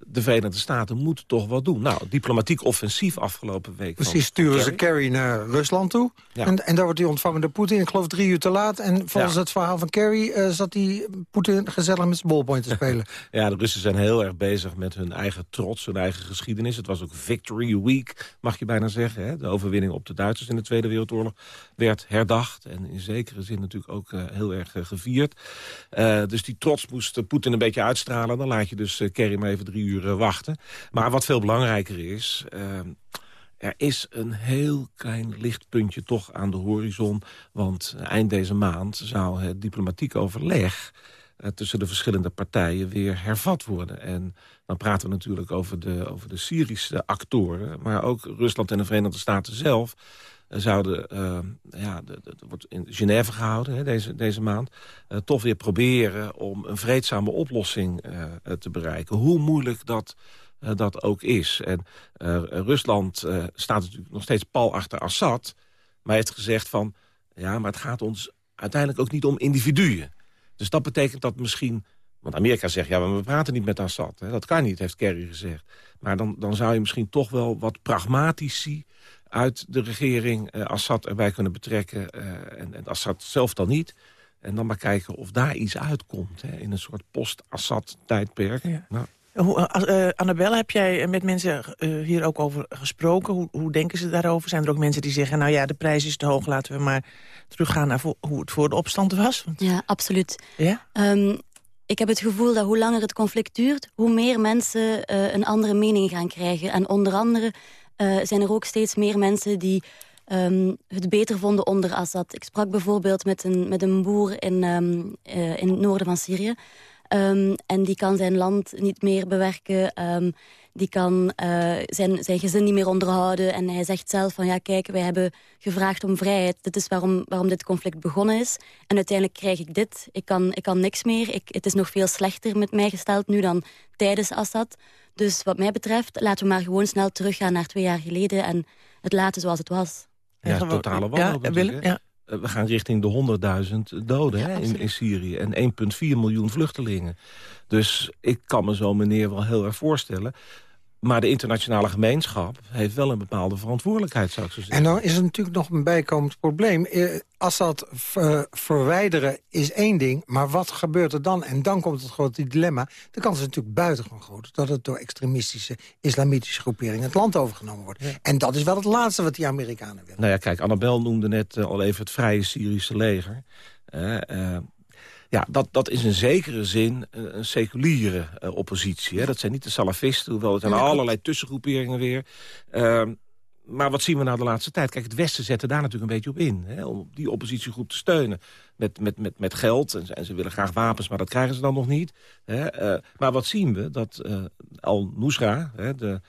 de Verenigde Staten moeten toch wat doen. Nou, diplomatiek offensief afgelopen week. Precies, sturen ze Kerry naar Rusland toe. En, en daar wordt hij ontvangen door Poetin. Ik geloof drie uur te laat. En volgens het verhaal van Kerry uh, zat hij Poetin gezellig met zijn ballpoint te [laughs] spelen. ja, de Russen zijn heel erg bezig met hun eigen trots, hun eigen geschiedenis. Het was ook Victory Week, mag je bijna zeggen. Hè? De overwinning op de Duitsers in de Tweede Wereldoorlog werd herdacht. En in zekere zin natuurlijk ook uh, heel erg uh, gevierd. dus die trots moest Poetin een beetje uitstralen. Dan laat je dus Kerry maar even drie uur wachten. Maar wat veel belangrijker is... Ehm, er is een heel klein lichtpuntje toch aan de horizon. Want eind deze maand zou het diplomatiek overleg uh, tussen de verschillende partijen weer hervat worden. En dan praten we natuurlijk over de, over de Syrische actoren... maar ook Rusland en de Verenigde Staten zelf zouden, uh, ja, dat wordt in Genève gehouden hè, deze, deze maand... Uh, toch weer proberen om een vreedzame oplossing uh, te bereiken. Hoe moeilijk dat, dat ook is. En Rusland staat natuurlijk nog steeds pal achter Assad... maar heeft gezegd van, ja, maar het gaat ons uiteindelijk ook niet om individuen. Dus dat betekent dat misschien... Want Amerika zegt, ja, maar we praten niet met Assad. Hè. Dat kan niet, heeft Kerry gezegd. Maar dan, dan zou je misschien toch wel wat pragmatici uit de regering uh, Assad erbij kunnen betrekken. Uh, en, en, Assad zelf dan niet. En dan maar kijken of daar iets uitkomt. Hè, in een soort post-Assad-tijdperk. Ja. Nou. Uh, Annabelle, heb jij met mensen hier ook over gesproken? Hoe, hoe, denken ze daarover? Zijn er ook mensen die zeggen... nou ja, de prijs is te hoog, laten we maar teruggaan naar hoe het voor de opstand was? Ja, absoluut. Ja? Um, ik heb het gevoel dat hoe langer het conflict duurt... hoe meer mensen een andere mening gaan krijgen. En onder andere uh, zijn er ook steeds meer mensen die um, het beter vonden onder Assad. Ik sprak bijvoorbeeld met een, met een boer in, um, in het noorden van Syrië. Um, en die kan zijn land niet meer bewerken. die kan uh, zijn, zijn gezin niet meer onderhouden. En hij zegt zelf van ja kijk, wij hebben gevraagd om vrijheid. Dit is waarom, waarom dit conflict begonnen is. En uiteindelijk krijg ik dit. Ik kan, ik kan niks meer. Ik, het is nog veel slechter met mij gesteld nu dan tijdens Assad. Dus wat mij betreft, laten we maar gewoon snel teruggaan naar twee jaar geleden... en het laten zoals het was. Ja, totale wanhoop ja, ja. Eh, we gaan richting de 100.000 doden hè, in, in, Syrië en 1,4 miljoen vluchtelingen. Dus ik kan me zo meneer wel heel erg voorstellen... Maar de internationale gemeenschap heeft wel een bepaalde verantwoordelijkheid, zou ik zo zeggen. En dan is er natuurlijk nog een bijkomend probleem. Eh, Assad ver, verwijderen is één ding, maar wat gebeurt er dan? En dan komt het grote dilemma. De kans is natuurlijk buitengewoon groot... dat het door extremistische islamitische groeperingen het land overgenomen wordt. En dat is wel het laatste wat die Amerikanen willen. Nou ja, kijk, Annabel noemde net eh, al even het vrije Syrische leger. Uh, ja, dat, dat is in zekere zin een, een seculiere uh, oppositie. Hè. Dat zijn niet de salafisten, hoewel het zijn allerlei tussengroeperingen weer. Uh, maar wat zien we nou de laatste tijd? Kijk, het Westen zette daar natuurlijk een beetje op in. Hè, om die oppositiegroep te steunen. Met, met, met, met geld. En, en, ze willen graag wapens, maar dat krijgen ze dan nog niet. Hè. Uh, maar wat zien we? Dat Al-Nusra, de,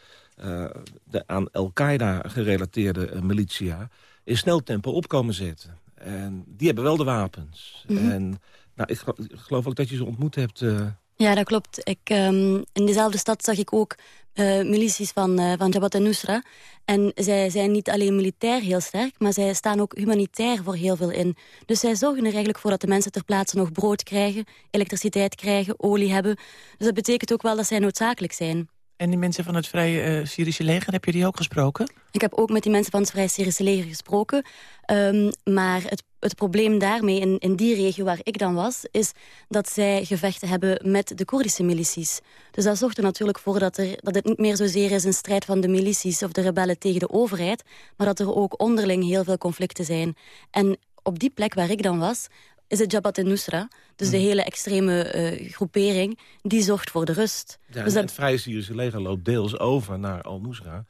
de aan Al-Qaeda gerelateerde militia... in snel tempo opkomen zetten. En die hebben wel de wapens. Mm -hmm. En nou, ik geloof ook dat je ze ontmoet hebt. Uh... Ja, dat klopt. Ik, um, in dezelfde stad zag ik ook uh, milities van, uh, van Jabhat al-Nusra. En zij zijn niet alleen militair heel sterk, maar zij staan ook humanitair voor heel veel in. Dus zij zorgen er eigenlijk voor dat de mensen ter plaatse nog brood krijgen, elektriciteit krijgen, olie hebben. Dus dat betekent ook wel dat zij noodzakelijk zijn. En die mensen van het Vrije uh, Syrische leger, heb je die ook gesproken? Ik heb ook met die mensen van het Vrije Syrische leger gesproken. Um, maar het, het probleem daarmee, in, in die regio waar ik dan was... is dat zij gevechten hebben met de Koerdische milities. Dus dat zorgt er natuurlijk voor dat, er, dat het niet meer zozeer is... een strijd van de milities of de rebellen tegen de overheid... maar dat er ook onderling heel veel conflicten zijn. En op die plek waar ik dan was, is het Jabhat al-Nusra. Dus de hmm. hele extreme uh, groepering, die zorgt voor de rust. Ja, dus dat... Het Vrije Syrische leger loopt deels over naar al-Nusra.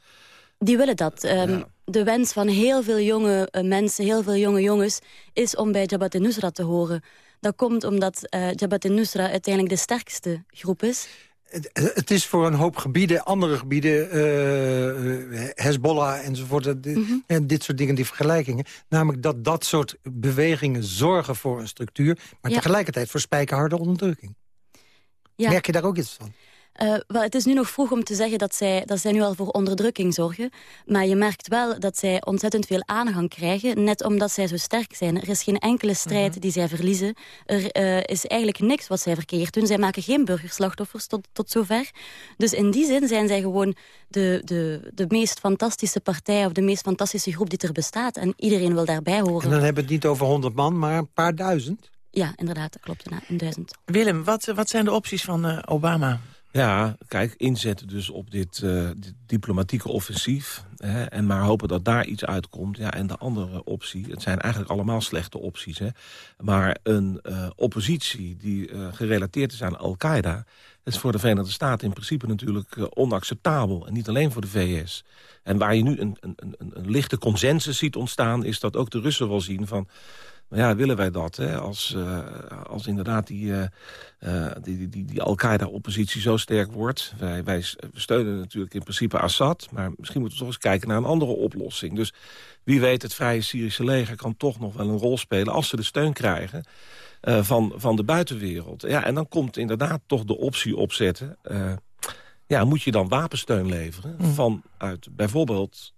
Die willen dat. Ehm, de wens van heel veel jonge eh, mensen, heel veel jonge jongens... is om bij Jabhat al-Nusra te horen. Dat komt omdat uh, Jabhat al-Nusra uiteindelijk de sterkste groep is. Het, is voor een hoop gebieden, andere gebieden, uh, Hezbollah enzovoort... Mhm. en dit soort dingen, die vergelijkingen. Namelijk dat dat soort bewegingen zorgen voor een structuur... maar tegelijkertijd voor spijkerharde onderdrukking. Ja. Merk je daar ook iets van? Uh, wel, het is nu nog vroeg om te zeggen dat zij, dat zij nu al voor onderdrukking zorgen. Maar je merkt wel dat zij ontzettend veel aanhang krijgen. Net omdat zij zo sterk zijn. Er is geen enkele strijd mhm. die zij verliezen. Er uh, is eigenlijk niks wat zij verkeerd doen. Zij maken geen burgerslachtoffers tot, tot zover. Dus in die zin zijn zij gewoon de, de, de meest fantastische partij... of de meest fantastische groep die er bestaat. En iedereen wil daarbij horen. En dan hebben we het niet over honderd man, maar een paar duizend? Ja, inderdaad, dat klopt. Een duizend. Willem, wat, wat zijn de opties van uh, Obama? Ja, kijk, inzetten dus op dit, uh, dit diplomatieke offensief. Hè, en maar hopen dat daar iets uitkomt. Ja, en de andere optie, het zijn eigenlijk allemaal slechte opties. Hè, maar een uh, oppositie die uh, gerelateerd is aan Al-Qaeda... is voor de Verenigde Staten in principe natuurlijk onacceptabel. En niet alleen voor de VS. En waar je nu een, een, een, een lichte consensus ziet ontstaan... is dat ook de Russen wel zien van... Maar ja, willen wij dat? Hè? Als, uh, als inderdaad die, uh, die, die, die, die Al-Qaeda-oppositie zo sterk wordt. Wij, wij steunen natuurlijk in principe Assad. Maar misschien moeten we toch eens kijken naar een andere oplossing. Dus wie weet, het Vrije Syrische leger kan toch nog wel een rol spelen... als ze de steun krijgen van, van de buitenwereld. Ja, en dan komt inderdaad toch de optie opzetten... ja, moet je dan wapensteun leveren mm. vanuit bijvoorbeeld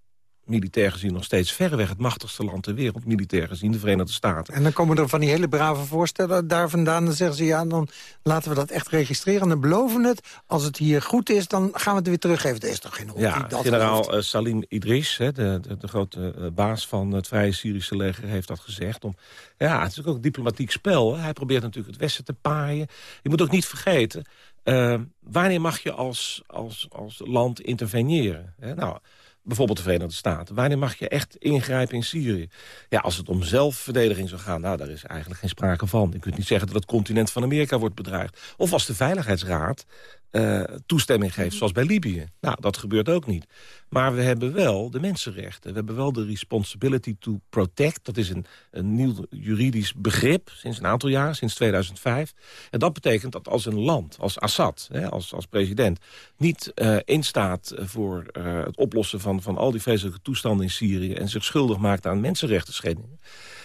militair gezien nog steeds verreweg het machtigste land ter wereld, militair gezien, de Verenigde Staten. En dan komen er van die hele brave voorstellen daar vandaan. Dan zeggen ze, ja, dan laten we dat echt registreren. En dan beloven het, als het hier goed is, dan gaan we het weer teruggeven. Er is toch geen Ja, generaal uh, Salim Idris, hè, de, de, de, grote uh, baas van het Vrije Syrische leger, heeft dat gezegd. Om, ja, het is ook een diplomatiek spel. Hè. Hij probeert natuurlijk het Westen te paaien. Je moet ook niet vergeten, uh, wanneer mag je als, als, als land interveneren? Hè? Nou, bijvoorbeeld de Verenigde Staten. Wanneer mag je echt ingrijpen in Syrië? Ja, als het om zelfverdediging zou gaan, nou, daar is eigenlijk geen sprake van. Je kunt niet zeggen dat het continent van Amerika wordt bedreigd. Of als de Veiligheidsraad uh, toestemming geeft, zoals bij Libië. Nou, dat gebeurt ook niet. Maar we hebben wel de mensenrechten. We hebben wel de responsibility to protect. Dat is een, een nieuw juridisch begrip sinds een aantal jaar, sinds 2005. En dat betekent dat als een land, als Assad, hè, als, als president... niet uh, instaat voor uh, het oplossen van, van al die vreselijke toestanden in Syrië... en zich schuldig maakt aan mensenrechten schendingen...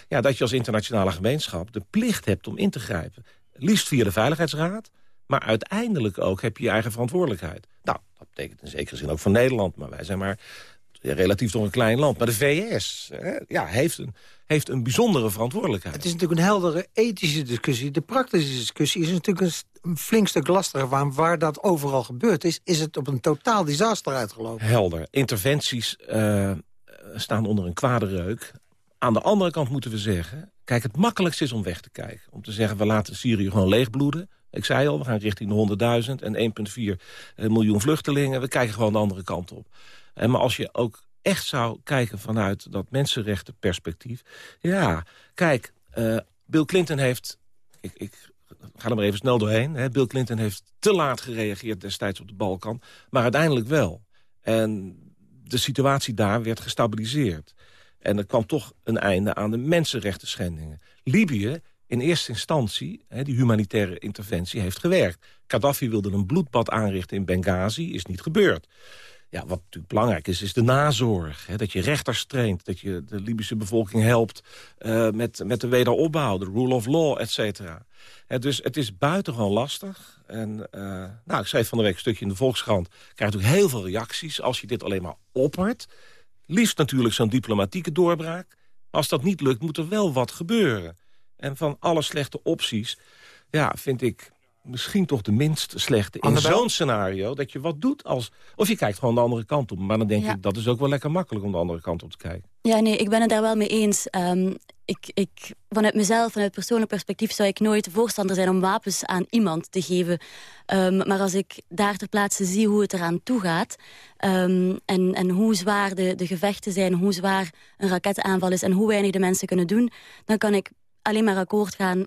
Ja, dat je als internationale gemeenschap de plicht hebt om in te grijpen. Liefst via de Veiligheidsraad maar uiteindelijk ook heb je je eigen verantwoordelijkheid. Nou, dat betekent in zekere zin ook van Nederland. Maar wij zijn maar relatief toch een klein land. Maar de VS hè, ja, heeft, een, heeft een bijzondere verantwoordelijkheid. Het is natuurlijk een heldere ethische discussie. De praktische discussie is natuurlijk een, flink stuk lastiger. Waar, waar dat overal gebeurd is, is het op een totaal disaster uitgelopen. Helder. Interventies uh, staan onder een kwade reuk. Aan de andere kant moeten we zeggen... Kijk, het makkelijkste is om weg te kijken. Om te zeggen, we laten Syrië gewoon leegbloeden. Ik zei al, we gaan richting de 100.000 en 1,4 eh, miljoen vluchtelingen. We kijken gewoon de andere kant op. En maar als je ook echt zou kijken vanuit dat mensenrechtenperspectief... ja, kijk, uh, Bill Clinton heeft... Ik, ik ga er maar even snel doorheen. Hè. Bill Clinton heeft te laat gereageerd destijds op de Balkan. Maar uiteindelijk wel. En de situatie daar werd gestabiliseerd. En er kwam toch een einde aan de mensenrechten schendingen. Libië in eerste instantie, hè, die humanitaire interventie, heeft gewerkt. Gaddafi wilde een bloedbad aanrichten in Benghazi, is niet gebeurd. Ja, wat natuurlijk belangrijk is, is de nazorg. Hè, dat je rechters traint, dat je de Libische bevolking helpt... Uh, met, met de wederopbouw, de rule of law, et cetera. dus het is buitengewoon lastig. En uh, nou, ik schreef van de week een stukje in de Volkskrant. krijgt natuurlijk heel veel reacties als je dit alleen maar oppert. Liefst natuurlijk zo'n diplomatieke doorbraak. Als dat niet lukt, moet er wel wat gebeuren. En van alle slechte opties, ja, vind ik misschien toch de minst slechte. In zo'n scenario dat je wat doet als... Of je kijkt gewoon de andere kant op. Maar dan denk ja. ik, dat is ook wel lekker makkelijk om de andere kant op te kijken. Ja, nee, ik ben het daar wel mee eens. Um, ik, ik, vanuit mezelf, vanuit persoonlijk perspectief... zou ik nooit voorstander zijn om wapens aan iemand te geven. Um, maar als ik daar ter plaatse zie hoe het eraan toe gaat... Um, en, en hoe zwaar de, de gevechten zijn, hoe zwaar een raketaanval is... en hoe weinig de mensen kunnen doen... dan kan ik alleen maar akkoord gaan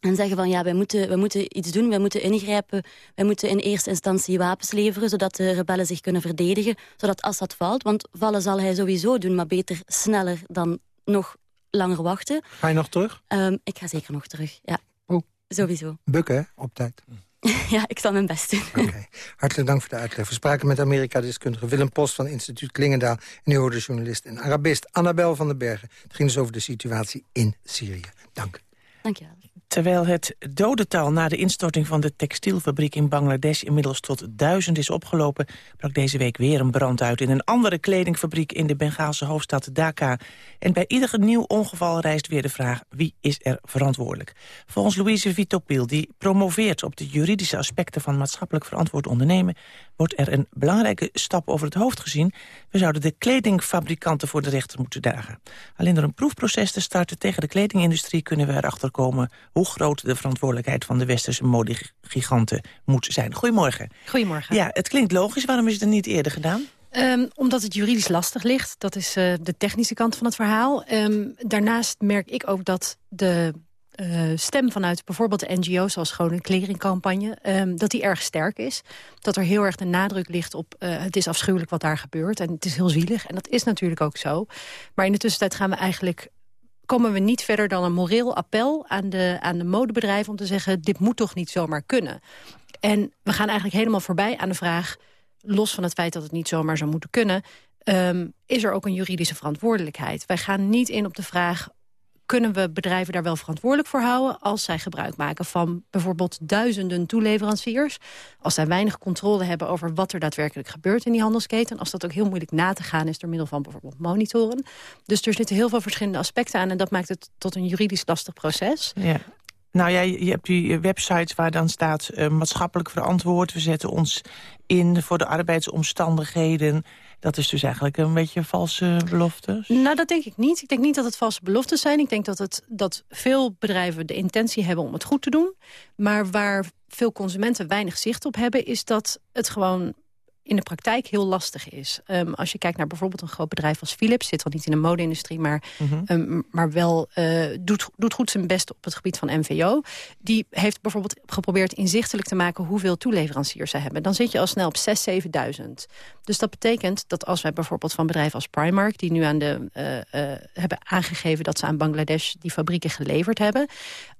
En zeggen van ja, wij moeten, wij moeten iets doen, wij moeten ingrijpen. Wij moeten in eerste instantie wapens leveren, zodat de rebellen zich kunnen verdedigen. Zodat Assad valt, want vallen zal hij sowieso doen, maar beter sneller dan nog langer wachten. Ga je nog terug? Um, ik ga zeker nog terug, ja. Oh. Sowieso. Bukken, op tijd. [laughs] ja, ik zal mijn best doen. Okay. Hartelijk dank voor de uitleg. We spraken met Amerika-deskundige Willem Post van instituut Klingendaal... en u hoorde journalist en Arabist Annabel van den Bergen. Het ging dus over de situatie in Syrië. Dank. Dank je wel. Terwijl het dodental na de instorting van de textielfabriek in Bangladesh inmiddels tot duizend is opgelopen, brak deze week weer een brand uit in een andere kledingfabriek in de Bengaalse hoofdstad Dhaka. En bij ieder nieuw ongeval rijst weer de vraag wie is er verantwoordelijk. Volgens Louise Vitopil, die promoveert op de juridische aspecten van maatschappelijk verantwoord ondernemen, wordt er een belangrijke stap over het hoofd gezien. We zouden de kledingfabrikanten voor de rechter moeten dagen. Alleen door een proefproces te starten tegen de kledingindustrie kunnen we erachter komen hoe groot de verantwoordelijkheid van de westerse modegiganten moet zijn. Goedemorgen. Goedemorgen. Ja, het klinkt logisch. Waarom is het er niet eerder gedaan? Um, omdat het juridisch lastig ligt. Dat is uh, de technische kant van het verhaal. Um, daarnaast merk ik ook dat de uh, stem vanuit bijvoorbeeld de NGO's... zoals Schone Kleringcampagne, um, dat die erg sterk is. Dat er heel erg de nadruk ligt op... Uh, het is afschuwelijk wat daar gebeurt en het is heel zielig. En dat is natuurlijk ook zo. Maar in de tussentijd gaan we eigenlijk komen we niet verder dan een moreel appel aan de, aan de modebedrijven... om te zeggen, dit moet toch niet zomaar kunnen. En we gaan eigenlijk helemaal voorbij aan de vraag... los van het feit dat het niet zomaar zou moeten kunnen... Um, is er ook een juridische verantwoordelijkheid. Wij gaan niet in op de vraag kunnen we bedrijven daar wel verantwoordelijk voor houden... als zij gebruik maken van bijvoorbeeld duizenden toeleveranciers... als zij weinig controle hebben over wat er daadwerkelijk gebeurt in die handelsketen... als dat ook heel moeilijk na te gaan is door middel van bijvoorbeeld monitoren. Dus er zitten heel veel verschillende aspecten aan... en dat maakt het tot een juridisch lastig proces. Ja. Nou ja, je hebt die websites waar dan staat uh, maatschappelijk verantwoord. We zetten ons in voor de arbeidsomstandigheden. Dat is dus eigenlijk een beetje valse beloftes? Nou, dat denk ik niet. Ik denk niet dat het valse beloftes zijn. Ik denk dat, het, dat veel bedrijven de intentie hebben om het goed te doen. Maar waar veel consumenten weinig zicht op hebben... is dat het gewoon in de praktijk heel lastig is. Um, als je kijkt naar bijvoorbeeld een groot bedrijf als Philips... zit wel niet in de mode-industrie, maar, mm -hmm. um, maar wel uh, doet, doet goed zijn best op het gebied van MVO. Die heeft bijvoorbeeld geprobeerd inzichtelijk te maken... hoeveel toeleveranciers ze hebben. Dan zit je al snel op 6.000, 7.000. Dus dat betekent dat als wij bijvoorbeeld van bedrijven als Primark... die nu aan de, uh, uh, hebben aangegeven dat ze aan Bangladesh die fabrieken geleverd hebben...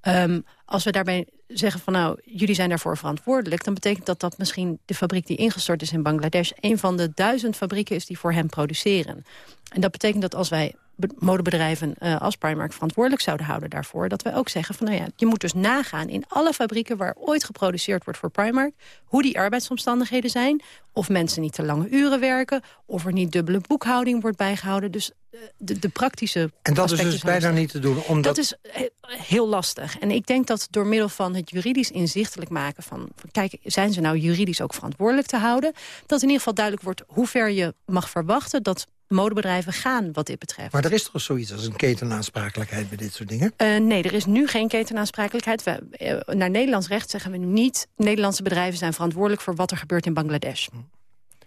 Um, als we daarbij zeggen van nou, jullie zijn daarvoor verantwoordelijk... dan betekent dat dat misschien de fabriek die ingestort is in Bangladesh... een van de duizend fabrieken is die voor hem produceren. En dat betekent dat als wij modebedrijven uh, als Primark verantwoordelijk zouden houden daarvoor... dat wij ook zeggen van nou ja, je moet dus nagaan in alle fabrieken... waar ooit geproduceerd wordt voor Primark... hoe die arbeidsomstandigheden zijn, of mensen niet te lange uren werken... of er niet dubbele boekhouding wordt bijgehouden. Dus de, de praktische En dat is dus bijna niet te doen? Omdat... Dat is heel lastig. En ik denk dat door middel van het juridisch inzichtelijk maken van... kijk, zijn ze nou juridisch ook verantwoordelijk te houden... dat in ieder geval duidelijk wordt hoe ver je mag verwachten... dat modebedrijven gaan wat dit betreft. Maar er is toch zoiets als een ketenaansprakelijkheid bij dit soort dingen? Uh, nee, er is nu geen ketenaansprakelijkheid. We, uh, naar Nederlands recht zeggen we nu niet... Nederlandse bedrijven zijn verantwoordelijk voor wat er gebeurt in Bangladesh. Hm.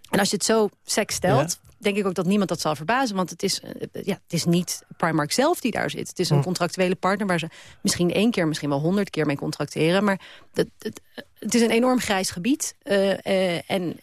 En als je het zo sec stelt, ja. denk ik ook dat niemand dat zal verbazen. Want het is, uh, ja, het is niet Primark zelf die daar zit. Het is een hm. contractuele partner waar ze misschien één keer, misschien wel honderd keer mee contracteren. Maar dat, het, het is een enorm grijs gebied. en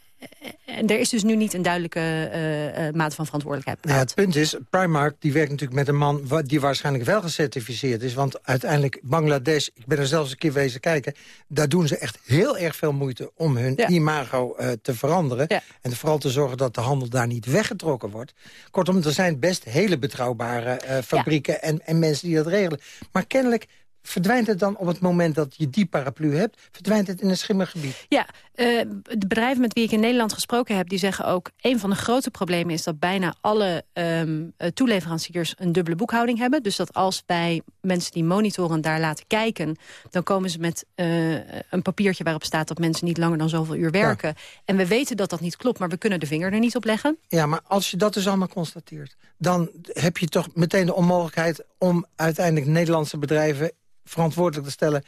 en er is dus nu niet een duidelijke uh, uh, mate van verantwoordelijkheid. Ja, het punt is, Primark die werkt natuurlijk met een man... die waarschijnlijk wel gecertificeerd is. Want uiteindelijk Bangladesh, ik ben er zelfs een keer wezen kijken... daar doen ze echt heel erg veel moeite om hun ja. imago uh, te veranderen. Ja. En vooral te zorgen dat de handel daar niet weggetrokken wordt. Kortom, er zijn best hele betrouwbare fabrieken ja. en, en mensen die dat regelen. Maar kennelijk verdwijnt het dan op het moment dat je die paraplu hebt... verdwijnt het in een schimmergebied? Ja, uh, de bedrijven met wie ik in Nederland gesproken heb... die zeggen ook, een van de grote problemen is... dat bijna alle um, toeleveranciers een dubbele boekhouding hebben. Dus dat als wij mensen die monitoren daar laten kijken... dan komen ze met uh, een papiertje waarop staat... dat mensen niet langer dan zoveel uur werken. Ja. En we weten dat dat niet klopt, maar we kunnen de vinger er niet op leggen. Ja, maar als je dat dus allemaal constateert... dan heb je toch meteen de onmogelijkheid om uiteindelijk Nederlandse bedrijven verantwoordelijk te stellen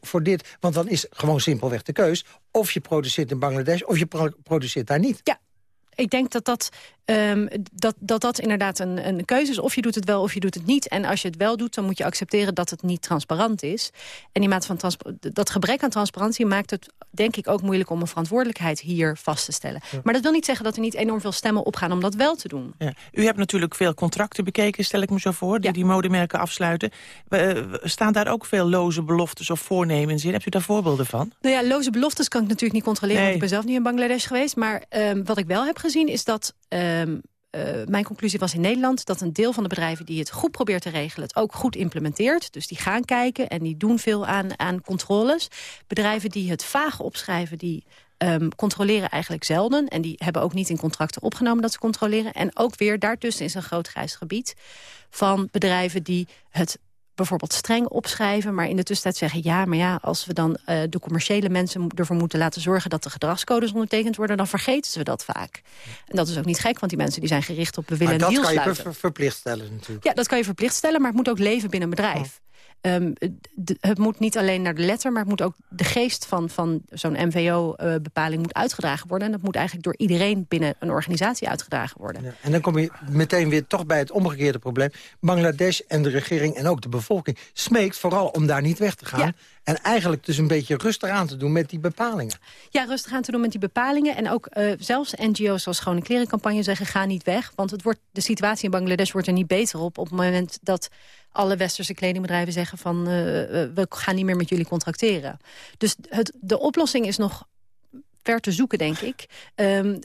voor, dit. Want dan is gewoon simpelweg de keus. Of je produceert in Bangladesh, of je pro produceert daar niet. Ja, ik denk dat dat Um, dat, dat dat inderdaad een, een keuze is. Of je doet het wel of je doet het niet. En als je het wel doet, dan moet je accepteren dat het niet transparant is. En die mate van dat gebrek aan transparantie maakt het denk ik ook moeilijk om een verantwoordelijkheid hier vast te stellen. Maar dat wil niet zeggen dat er niet enorm veel stemmen opgaan om dat wel te doen. Ja. U hebt natuurlijk veel contracten bekeken, stel ik me zo voor, die die modemerken afsluiten. staan daar ook veel loze beloftes of voornemens in? Hebt u daar voorbeelden van? Nou ja, loze beloftes kan ik natuurlijk niet controleren, want ik ben zelf niet in Bangladesh geweest. Maar um, wat ik wel heb gezien is dat Ehm, eh, mijn conclusie was in Nederland dat een deel van de bedrijven die het goed probeert te regelen... het ook goed implementeert. Dus die gaan kijken en die doen veel aan, aan controles. Bedrijven die het vaag opschrijven, die um, controleren eigenlijk zelden. En die hebben ook niet in contracten opgenomen dat ze controleren. En ook weer daartussen is een groot grijs gebied van bedrijven die het bijvoorbeeld streng opschrijven... maar in de tussentijd zeggen... ja, maar ja, als we dan uh, de commerciële mensen ervoor moeten laten zorgen... dat de gedragscodes ondertekend worden, dan vergeten ze dat vaak. En dat is ook niet gek, want die mensen die zijn gericht op... we willen maar dat kan je verplicht stellen natuurlijk. Ja, dat kan je verplicht stellen, maar het moet ook leven binnen een bedrijf. Um, het moet niet alleen naar de letter, maar het moet ook de geest van, van zo'n MVO-bepaling moet uitgedragen worden. En dat moet eigenlijk door iedereen binnen een organisatie uitgedragen worden. Ja, en dan kom je meteen weer toch bij het omgekeerde probleem. Bangladesh en de regering en ook de bevolking smeekt vooral om daar niet weg te gaan. En eigenlijk dus een beetje rustig aan te doen met die bepalingen. Ja, rustig aan te doen met die bepalingen. En ook uh, zelfs NGO's zoals Schone Klerencampagne zeggen... ga niet weg, want het wordt, de situatie in Bangladesh wordt er niet beter op... op het moment dat alle westerse kledingbedrijven zeggen van... Uh, we gaan niet meer met jullie contracteren. Dus het, de oplossing is nog ver te zoeken, denk ik. Um,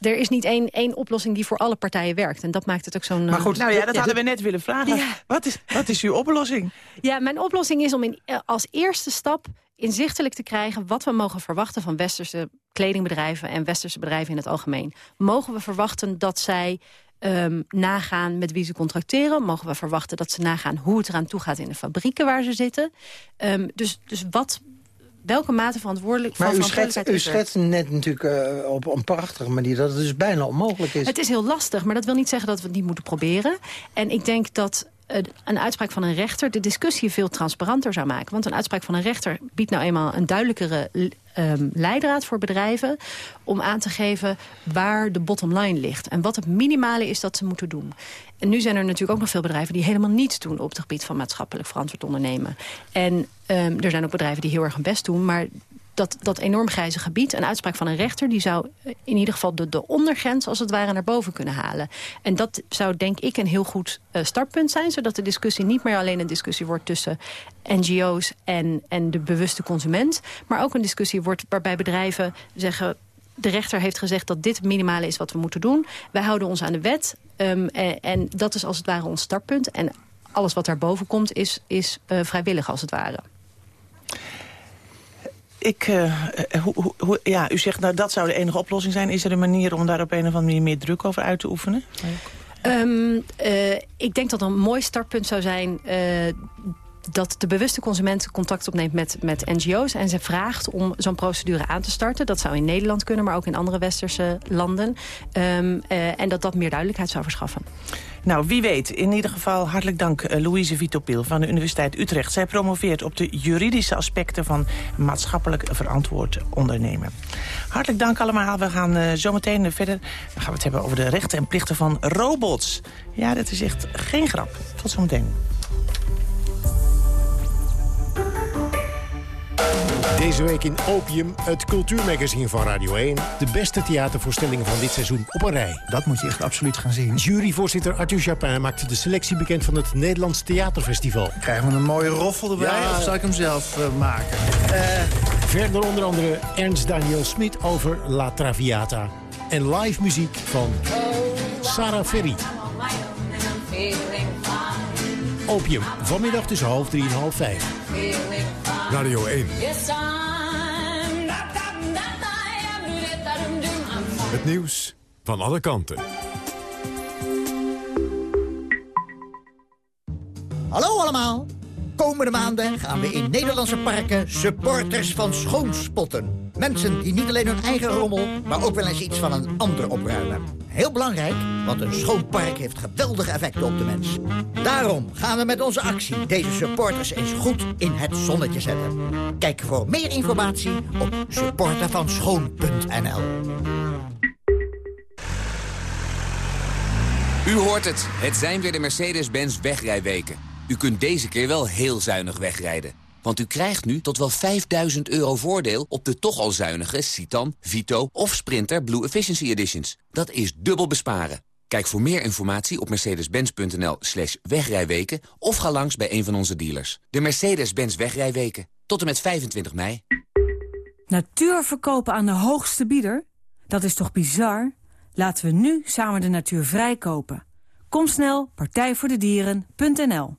er is niet één, één oplossing die voor alle partijen werkt. En dat maakt het ook zo'n... Maar goed, nou ja, dat hadden we net willen vragen. Wat, is, wat is uw oplossing? Ja, mijn oplossing is om in, als eerste stap inzichtelijk te krijgen... wat we mogen verwachten van westerse kledingbedrijven... en westerse bedrijven in het algemeen. Mogen we verwachten dat zij um, nagaan met wie ze contracteren? Mogen we verwachten dat ze nagaan hoe het eraan toe gaat in de fabrieken waar ze zitten? Um, dus, dus wat, welke mate verantwoordelijk, maar van verantwoordelijkheid u schetst, u schetst net natuurlijk uh, op een prachtige manier... dat het dus bijna onmogelijk is. Het is heel lastig, maar dat wil niet zeggen dat we het niet moeten proberen. En ik denk dat een uitspraak van een rechter de discussie veel transparanter zou maken. Want een uitspraak van een rechter biedt nou eenmaal een duidelijkere um, leidraad voor bedrijven... om aan te geven waar de bottom line ligt. En wat het minimale is dat ze moeten doen. En nu zijn er natuurlijk ook nog veel bedrijven die helemaal niets doen... op het gebied van maatschappelijk verantwoord ondernemen. En um, er zijn ook bedrijven die heel erg hun best doen... maar dat, dat enorm grijze gebied, een uitspraak van een rechter... die zou in ieder geval de, de ondergrens als het ware naar boven kunnen halen. En dat zou denk ik een heel goed uh, startpunt zijn... zodat de discussie niet meer alleen een discussie wordt tussen NGO's en, en de bewuste consument... maar ook een discussie wordt waarbij bedrijven zeggen de rechter heeft gezegd dat dit het minimale is wat we moeten doen. Wij houden ons aan de wet. Um, en, en, dat is als het ware ons startpunt. En alles wat daarboven komt is, is uh, vrijwillig als het ware ik, ho, ho, ja, u zegt nou dat zou de enige oplossing zijn. Is er een manier om daar op een of andere manier meer druk over uit te oefenen? Um, uh, ik denk dat een mooi startpunt zou zijn... Dat de bewuste consument contact opneemt met, met NGO's... en ze vraagt om zo'n procedure aan te starten. Dat zou in Nederland kunnen, maar ook in andere westerse landen. Uh, en dat dat meer duidelijkheid zou verschaffen. Nou, wie weet. In ieder geval hartelijk dank uh, Louise Vitopil van de Universiteit Utrecht. Zij promoveert op de juridische aspecten van maatschappelijk verantwoord ondernemen. Hartelijk dank allemaal. We gaan zo meteen verder. Dan gaan we het hebben over de rechten en plichten van robots. Ja, dat is echt geen grap. Tot zometeen. Deze week in Opium, het cultuurmagazine van Radio 1. De beste theatervoorstellingen van dit seizoen op een rij. Dat moet je echt absoluut gaan zien. Juryvoorzitter Arthur Chapin maakte de selectie bekend van het Nederlands Theaterfestival. Krijgen we een mooie roffel erbij ja. of zal ik hem zelf uh, maken? Uh. Verder onder andere Ernst Daniel Smit over La Traviata. En live muziek van Sarah Ferry. Opium, vanmiddag tussen half drie en half vijf. Radio 1. Het nieuws van alle kanten. Hallo allemaal. Komende maanden gaan we in Nederlandse parken supporters van schoonspotten. Mensen die niet alleen hun eigen rommel, maar ook wel eens iets van een ander opruimen. Heel belangrijk, want een schoon park heeft geweldige effecten op de mens. Daarom gaan we met onze actie deze supporters eens goed in het zonnetje zetten. Kijk voor meer informatie op supportervanschoon.nl U hoort het. Het zijn weer de Mercedes-Benz wegrijweken. U kunt deze keer wel heel zuinig wegrijden. Want u krijgt nu tot wel 5000 euro voordeel op de toch al zuinige Citan, Vito of Sprinter Blue Efficiency Editions. Dat is dubbel besparen. Kijk voor meer informatie op mercedes-benz.nl slash wegrijweken... of ga langs bij een van onze dealers. De Mercedes-Benz wegrijweken. Tot en met 25 mei. Natuur verkopen aan de hoogste bieder? Dat is toch bizar? Laten we nu samen de natuur vrijkopen. Kom snel, partijvoordedieren.nl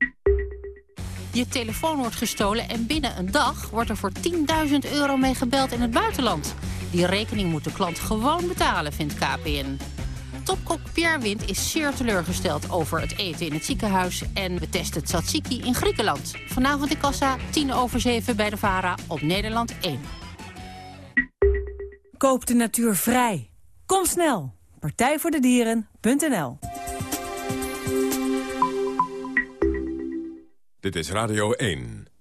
Je telefoon wordt gestolen en binnen een dag wordt er voor 10.000 euro mee gebeld in het buitenland. Die rekening moet de klant gewoon betalen, vindt KPN. Topkok Pierre Wind is zeer teleurgesteld over het eten in het ziekenhuis... en testen tzatziki in Griekenland. Vanavond in Kassa, 10 over 7 bij de VARA op Nederland 1. Koop de natuur vrij. Kom snel. Partijvoordedieren.nl Dit is Radio 1.